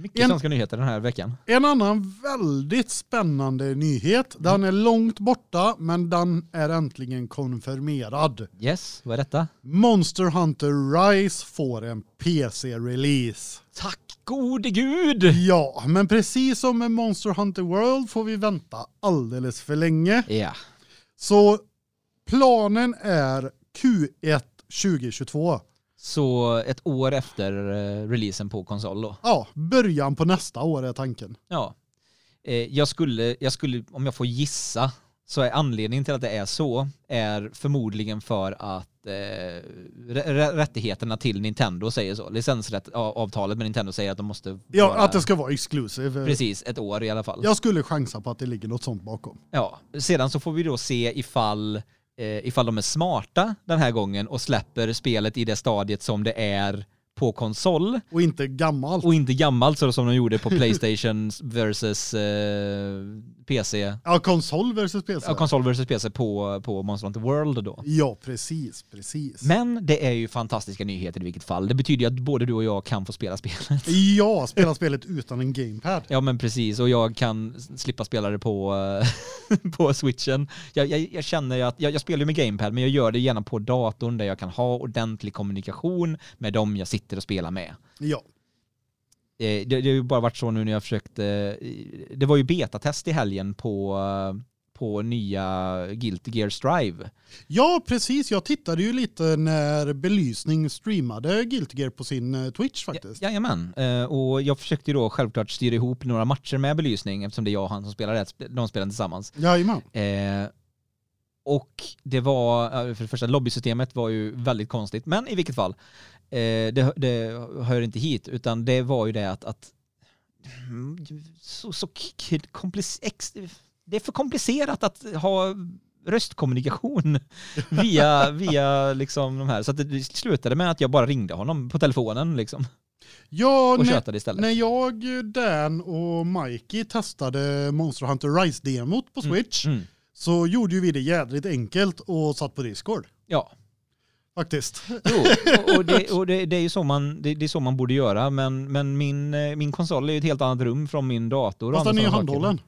Mycket En- svenska nyheter den här veckan. En annan väldigt spännande nyhet. Den är långt borta, men den är äntligen konfirmerad. Yes, vad är detta? Monster Hunter Rise får en PC-release. Tack gode gud! Ja, men precis som med Monster Hunter World får vi vänta alldeles för länge. Ja, Så planen är Q1 2022. Så ett år efter eh, releasen på konsol då. Ja, början på nästa år är tanken. Ja. Eh, jag, skulle, jag skulle, om jag får gissa, så är anledningen till att det är så är förmodligen för att eh, rä- rä- rättigheterna till Nintendo säger så. Licensavtalet med Nintendo säger att de måste Ja, vara att det ska vara exclusive. precis ett år i alla fall. Jag skulle chansa på att det ligger något sånt bakom. Ja. Sedan så får vi då se ifall, eh, ifall de är smarta den här gången och släpper spelet i det stadiet som det är på konsol Och inte gammalt. och inte gammalt så som de gjorde på Playstation versus eh, PC. Ja, konsol versus PC. Ja, konsol versus PC på, på Monster Hunter World då. Ja, precis, precis. Men det är ju fantastiska nyheter i vilket fall. Det betyder ju att både du och jag kan få spela spelet. Ja, spela spelet utan en gamepad. Ja men precis, och jag kan slippa spela det på, eh, på switchen. Jag, jag, jag känner ju att, jag, jag spelar ju med gamepad men jag gör det gärna på datorn där jag kan ha ordentlig kommunikation med dem jag sitter och spelar med. Ja, Eh, Det, det har ju bara varit så nu när jag försökt, eh, det var ju betatest i helgen på, eh, på nya Guilty Gear Strive. Ja, precis. Jag tittade ju lite när Belysning streamade Guilty Gear på sin Twitch faktiskt. Ja, jajamän, och jag försökte ju då självklart styra ihop några matcher med belysning eftersom det är jag och han som spelar det, de spelar tillsammans. Jajamän. Eh, och det var, för det första lobbysystemet var ju väldigt konstigt, men i vilket fall, eh, det, det hör inte hit, utan det var ju det att, att så, så det är för komplicerat att ha röstkommunikation via, via liksom de här. Så det slutade med att jag bara ringde honom på telefonen liksom. Ja, och när, istället. när jag, Dan och Mikey testade Monster Hunter Rise-demot på Mm, Switch Mm. så gjorde ju vi det jädrigt enkelt och satt på Discord. Ja, Faktiskt. jo, och, och, det, och det, det är ju så man, det, det är så man borde göra, men, men min, eh, min konsol är ju ett helt annat rum från min dator. och Fast den är ju handhållen.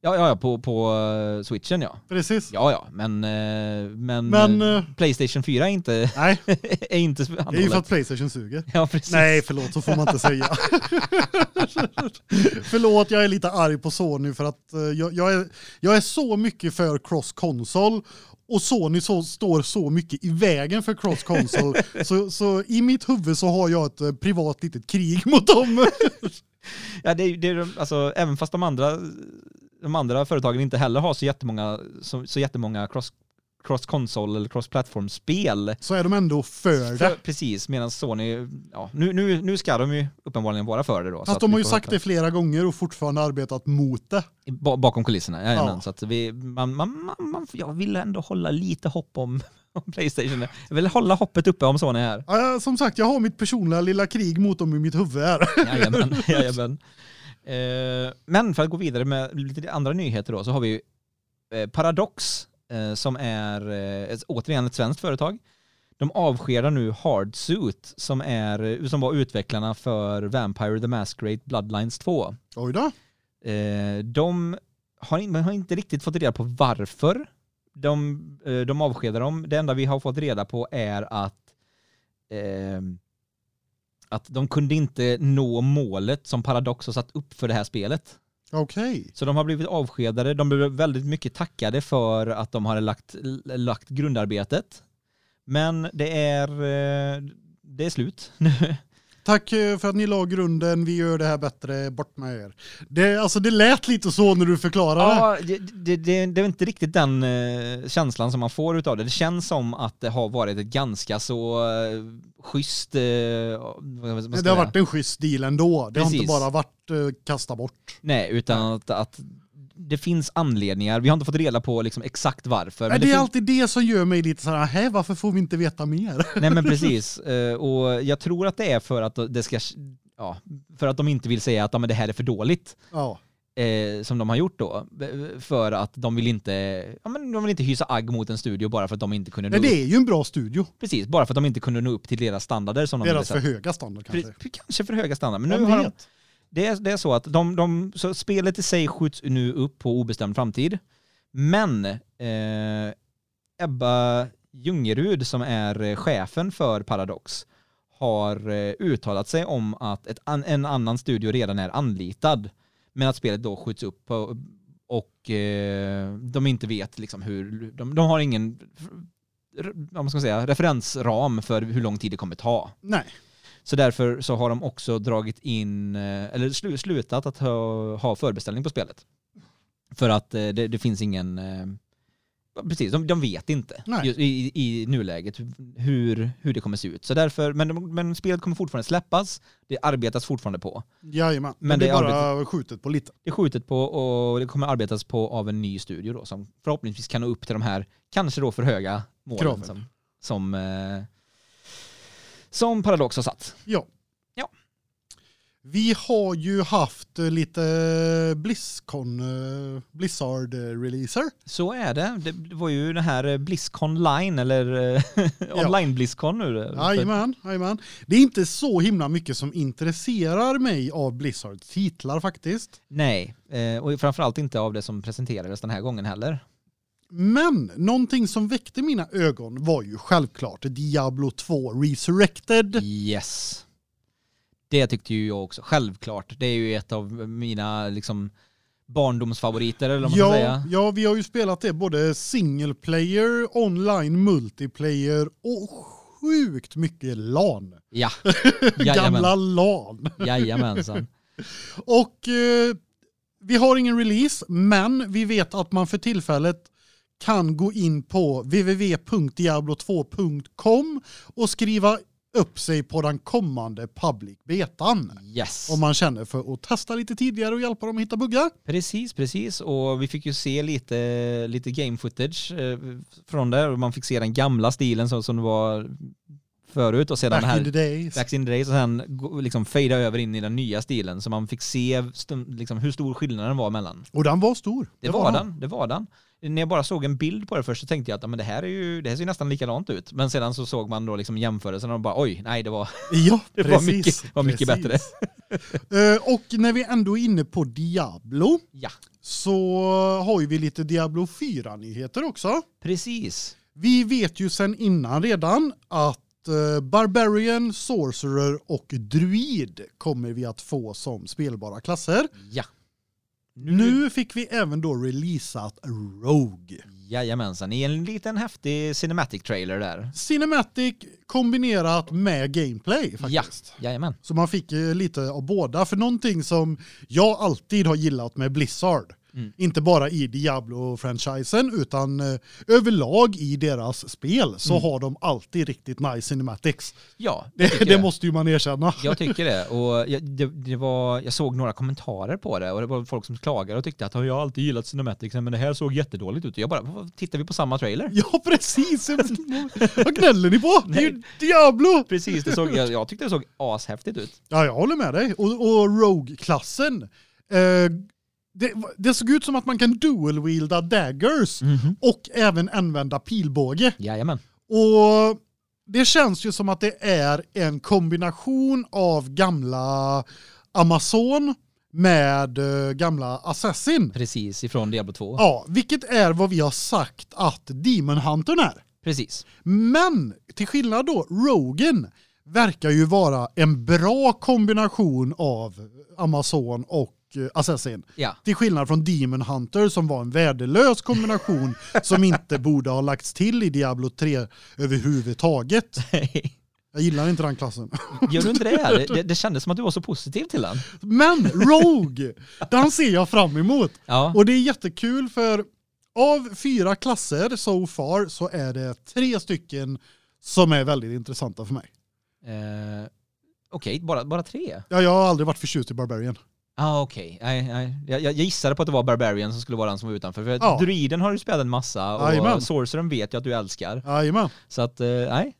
Ja, ja, ja på, på eh, switchen ja. Precis. Ja, ja, men, eh, men, Men, Playstation 4 är inte, Nej, är inte det är ju för handhållet. att Playstation suger. Ja, precis. Nej, förlåt, så får man inte säga. förlåt, jag är lite arg på Sony för att jag, jag, är, jag är så mycket för cross-console och Sony så, står så mycket i vägen för cross-console. så, så i mitt huvud så har jag ett eh, privat litet krig mot dem. Ja, det, är- det, är- alltså, även fast de andra, de andra företagen inte heller har så jättemånga, så, så jättemånga cross, cross-console eller cross-platform-spel. så är de ändå för det. precis, medan Sony, ja, nu, nu, nu ska de ju uppenbarligen vara för det då. Fast att de har ju sagt det flera gånger och fortfarande arbetat mot det. Ba- Bakom kulisserna, jajamän. Ja. Så att vi, man, man, man, man, jag vill ändå hålla lite hopp om, om Playstation. Jag vill hålla hoppet uppe om Sony här. Ja, Som sagt, jag har mitt personliga lilla krig mot dem i mitt huvud här. Jajamän, jajamän. Eh, men för att gå vidare med lite andra nyheter då så har vi eh, Paradox som är eh, ett- återigen ett svenskt företag. De avskedar nu Hardsuit som, är, eh, som var utvecklarna för Vampire the Masquerade Bloodlines 2. Oj då. Eh, de har, man har inte riktigt fått reda på varför de, eh, de avskedar dem. Det enda vi har fått reda på är att eh, att de kunde inte nå målet som Paradox har satt upp för det här spelet. Okej. Så de har blivit avskedade. De blev väldigt mycket tackade för att de hade lagt, lagt grundarbetet. Men det är, eh, det är slut nu. Tack eh, för att ni la grunden, vi gör det här bättre, bort med er. Det, alltså det lät lite så när du förklarade. Ja, det, det, det, det är inte riktigt den eh, känslan som man får utav det. Det känns som att det har varit ett ganska så eh, schysst... Eh, det har varit en schysst deal ändå. Det har Precis. inte bara varit eh, kasta bort. Nej, utan att, att det finns anledningar. Vi har inte fått reda på liksom exakt varför. Nej, men det är alltid det som gör mig lite så här, "Hä, varför får vi inte veta mer? Nej men precis. Eh, Och jag tror att det är för att det ska... Ja, för att de inte vill säga att ja, men det här är för dåligt. Ja, eh, som de har gjort då. För att de vill inte, ja, men de vill inte hysa agg mot en studio bara för att de inte kunde Nej, nå upp. det är ju en bra studio. Precis, bara för att de inte kunde nå upp till deras standarder som de Deras ville för höga standard kanske. Pre- Kanske för höga standarder. Men nu har de? Det, är, det är så att de, de, så spelet i sig skjuts nu upp på obestämd framtid. Men eh, Ebba Ljungerud som är eh, chefen för Paradox har eh, uttalat sig om att ett, en annan studio redan är anlitad. Men att spelet då skjuts upp på, och eh, de inte vet liksom hur, de, de har ingen vad ska säga, referensram för hur lång tid det kommer ta. Nej. Så därför så har de också dragit in, eh, eller slu, slutat att ha, ha förbeställning på spelet. För att eh, det, det finns ingen, eh, precis, de, de vet inte just i, i, nuläget hur, hur det kommer se ut. Så därför, men, men spelet kommer fortfarande släppas, det arbetas fortfarande på. Jajamän. Men det det är bara skjutet på lite. Det är skjutet på och det kommer arbetas på av en ny studio då som förhoppningsvis kan nå upp till de här, kanske då för höga målen Kraven. som, som, som Paradox har satt. Ja. Ja. Vi har ju haft eh, lite Blizzcon, eh, Blizzard-releaser. Så är det. det. Var ju den här Blizzcon Line eller eh, online Blizzcon nu. Jajamän, jajamän. Det är inte så himla mycket som intresserar mig av Blizzards titlar faktiskt. Nej, eh, och framförallt inte av det som presenterades den här gången heller. Men någonting som väckte mina ögon var ju självklart Diablo 2 Resurrected. Yes. Det tyckte ju jag också, självklart. Det är ju ett av mina liksom barndomsfavoriter eller vad man ska Ja, säga. ja, vi har ju spelat det både single player, online multiplayer och sjukt mycket LAN. Ja, Gamla. LAN. Jajamensan. Och eh, vi har ingen release, men vi vet att man för tillfället kan gå in på www.diablo2.com och skriva upp sig på den kommande public betan. Yes. Om man känner för att testa lite tidigare och hjälpa dem att hitta buggar. Precis, precis. Och vi fick ju se lite, lite game footage eh, från det. Och man fick se den gamla stilen så, som det var förut och sedan Back det här in the days. Back in the days och sen liksom fejda över in i den nya stilen så man fick se liksom, hur stor skillnaden var mellan. Och den var stor. Det, var den, det var den. När jag bara såg en bild på det först så tänkte jag att men det här är ju, det här ser ju nästan likadant ut. Men sedan så såg man då liksom jämförelsen och bara oj, nej det var, Ja, det precis. var mycket, var mycket bättre. Eh, och när vi ändå är inne på Diablo Ja, så har ju vi lite Diablo 4-nyheter också. precis. Vi vet ju sen innan redan att eh, Barbarian, Sorcerer och Druid kommer vi att få som spelbara klasser. Ja. Nu fick vi även då releasat Rogue. Jajamensan, i en liten häftig cinematic trailer där. Cinematic kombinerat med gameplay faktiskt. Jajamän. Så man fick lite av båda. För någonting som jag alltid har gillat med Blizzard, Mm. inte bara i Diablo-franchisen utan eh, överlag i deras spel så Mm. har de alltid riktigt nice cinematics. Ja, Det, det jag. måste ju man erkänna. Jag tycker det. Och jag, det, det var, jag såg några kommentarer på det och det var folk som klagade och tyckte att "Ja, jag har alltid gillat Cinematics men det här såg jättedåligt ut. Jag bara, "Vad, tittar vi på samma trailer? Ja, precis. Vad gnäller ni på? Det är ju Diablo! Precis, det såg, jag, jag tyckte det såg ashäftigt ut. Ja, jag håller med dig. Och, och Rogue-klassen. Eh, det, det såg ut som att man kan dual-wielda daggers och även använda pilbåge. Jajamän. Och det känns ju som att det är en kombination av gamla Amazon med eh, gamla Assassin. Precis, ifrån Diablo 2. Ja, vilket är vad vi har sagt att Demon Huntern är. Precis. Men till skillnad då, Rogen verkar ju vara en bra kombination av Amazon och Assassin. Ja. Till skillnad från Demon Hunter som var en värdelös kombination som inte borde ha lagts till i Diablo 3 överhuvudtaget. Jag gillar inte den klassen. Gör du inte det? det? Det kändes som att du var så positiv till den. Men Rogue, den ser jag fram emot. Ja, Och det är jättekul för av fyra klasser so far så är det tre stycken som är väldigt intressanta för mig. eh, okej, bara, bara tre? Ja, jag har aldrig varit förtjust i Barbarian. Ja, ah, okej. Nej, nej. Jag, jag gissade på att det var Barbarian som skulle vara den som var utanför. För Ja. Druiden har du spelat en massa och Jajamän. Sorcerern vet jag att du älskar. Jajamän. Så att, eh, nej.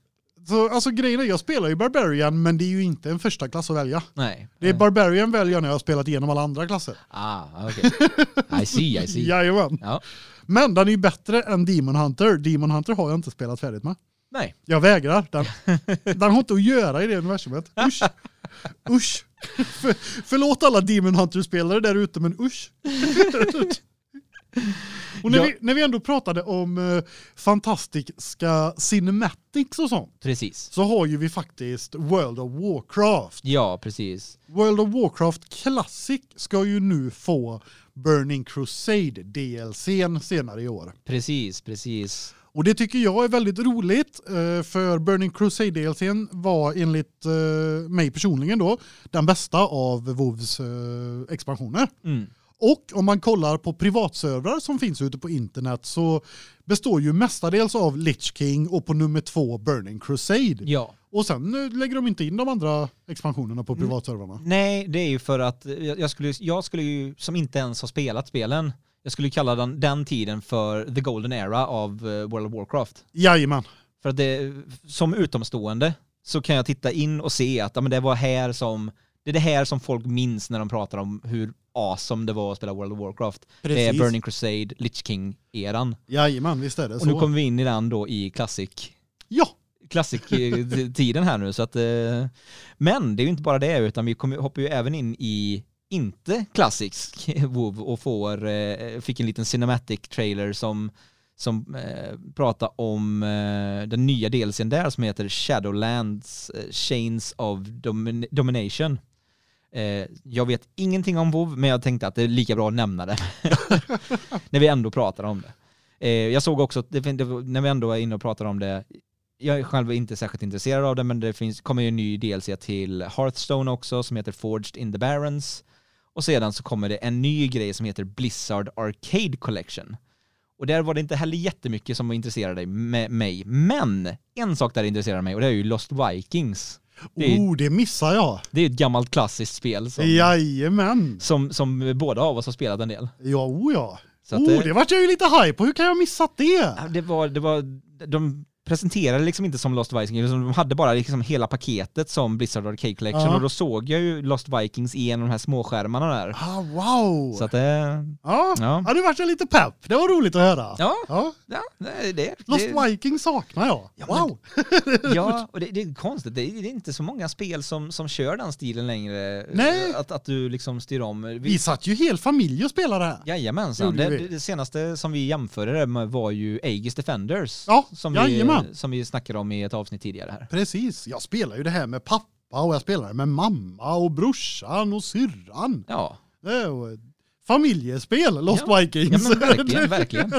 Så alltså grejen är, jag spelar ju Barbarian men det är ju inte en första klass att välja. Nej. Det är Barbarian väljer när jag har spelat igenom alla andra klasser. Ah, okej. I see, I see. Jajamän. Ja. Men den är ju bättre än Demon Hunter. Demon Hunter har jag inte spelat färdigt med. Nej. Jag vägrar. Den, den har inte att göra i det universumet. Usch. Usch. För, förlåt alla Demon Hunter-spelare där ute, men usch. Och när, Ja. vi, när vi ändå pratade om eh, fantastiska cinematics och sånt, Precis. så har ju vi faktiskt World of Warcraft. Ja, precis. World of Warcraft Classic ska ju nu få Burning Crusade DLCn senare i år. Precis, precis. Och det tycker jag är väldigt roligt eh, för Burning Crusade DLCn var enligt eh, mig personligen då den bästa av WoWs eh, expansioner. Mm. Och om man kollar på privatservrar som finns ute på internet så består ju mestadels av Lich King och på nummer två Burning Crusade. Ja. Och sen lägger de inte in de andra expansionerna på privatservrarna. Nej, det är ju för att jag skulle, jag skulle ju, som inte ens har spelat spelen, jag skulle kalla den, den tiden för the golden era av eh, World of Warcraft. Jajamän. För att det, som utomstående så kan jag titta in och se att ja, men det var här som, det är det här som folk minns när de pratar om hur awesome det var att spela World of Warcraft. Det är Precis. Burning Crusade, Lich King-eran. Jajamän, visst är det Och så. nu kommer vi in i den då i Classic Ja, Classic-tiden här nu. Så att, eh, men det är ju inte bara det, utan vi kommer, hoppar ju även in i inte klassisk WoW och får, eh, fick en liten cinematic trailer som, som eh, pratar om eh, den nya delsen där som heter Shadowlands eh, Chains of Domin- Domination. Eh, jag vet ingenting om WoW men jag tänkte att det är lika bra att nämna det. när vi ändå pratar om det. Eh, jag såg också, det, det, när vi ändå är inne och pratar om det, jag är själv inte särskilt intresserad av det men det finns, kommer ju en ny DLC till Hearthstone också som heter Forged in the Barrens. Och sedan så kommer det en ny grej som heter Blizzard Arcade Collection. Och där var det inte heller jättemycket som intresserade med mig. Men en sak där intresserade mig och det är ju Lost Vikings. Det är, oh, det missar jag. Det är ett gammalt klassiskt spel som, Jajamän. som, som båda av oss har spelat en del. Ja, oh ja. Så oh, det, det vart jag ju lite hype på. Hur kan jag ha missat det? Det var, det var, de presenterade liksom inte som Lost Vikings, de hade bara liksom hela paketet som Blizzard Arcade Collection -huh. och då såg jag ju Lost Vikings i en av de här småskärmarna där. Ah, wow! Så att det... Ja, ja. ja det vart jag lite pepp. Det var roligt att höra. Ja, ja. ja det, det, Lost det... Vikings saknar jag. Ja, wow! Men, ja, och det, det, är konstigt. Det är, det är, inte så många spel som, som kör den stilen längre. Nej! Att, att du liksom styr om. Vi, vi satt ju hel familj och spelade här. Jajamensan. Det, det, det senaste som vi jämförde med var ju Aegis Defenders. Ja, som jajamän. Vi, som vi snackade om i ett avsnitt tidigare här. Precis, jag spelar ju det här med pappa och jag spelar det med mamma och brorsan och syrran. Ja. Det är familjespel, Lost ja. Vikings. Ja men verkligen, verkligen.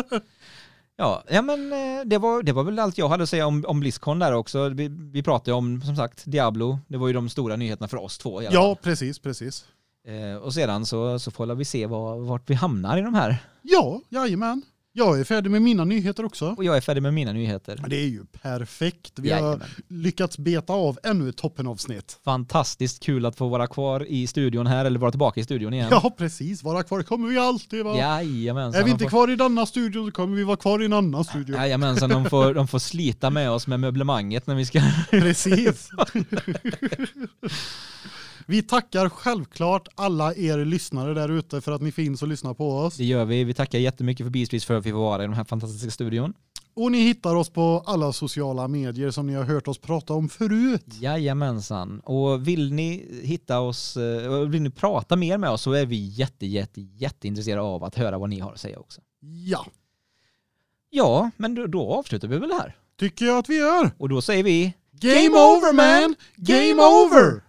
Ja, ja men eh, det var, det var väl allt jag hade att säga om, om Blizzcon där också. Vi, vi pratade om, som sagt, Diablo. Det var ju de stora nyheterna för oss två. Ja, precis, precis. Eh, och sedan så, så får vi se var, vart vi hamnar i de här. Ja, jajamän. Jag är färdig med mina nyheter också. Och jag är färdig med mina nyheter. Det är ju perfekt. Vi Jajamän. har lyckats beta av ännu ett toppenavsnitt. Fantastiskt kul att få vara kvar i studion här, eller vara tillbaka i studion igen. Ja, precis. Vara kvar kommer vi alltid vara. Jajamensan. Är vi inte får... kvar i denna studion så kommer vi vara kvar i en annan studio. Jajamensan, de får, de får slita med oss med möblemanget när vi ska... Precis. Vi tackar självklart alla er lyssnare där ute för att ni finns och lyssnar på oss. Det gör vi. Vi tackar jättemycket för Beastreach för att vi får vara i den här fantastiska studion. Och ni hittar oss på alla sociala medier som ni har hört oss prata om förut. Jajamensan. Och vill ni hitta oss, eh, vill ni prata mer med oss så är vi jätte, jätte, jätteintresserade av att höra vad ni har att säga också. Ja. Ja, men då, då avslutar vi väl det här. Tycker jag att vi gör. Och då säger vi Game over man! Game over!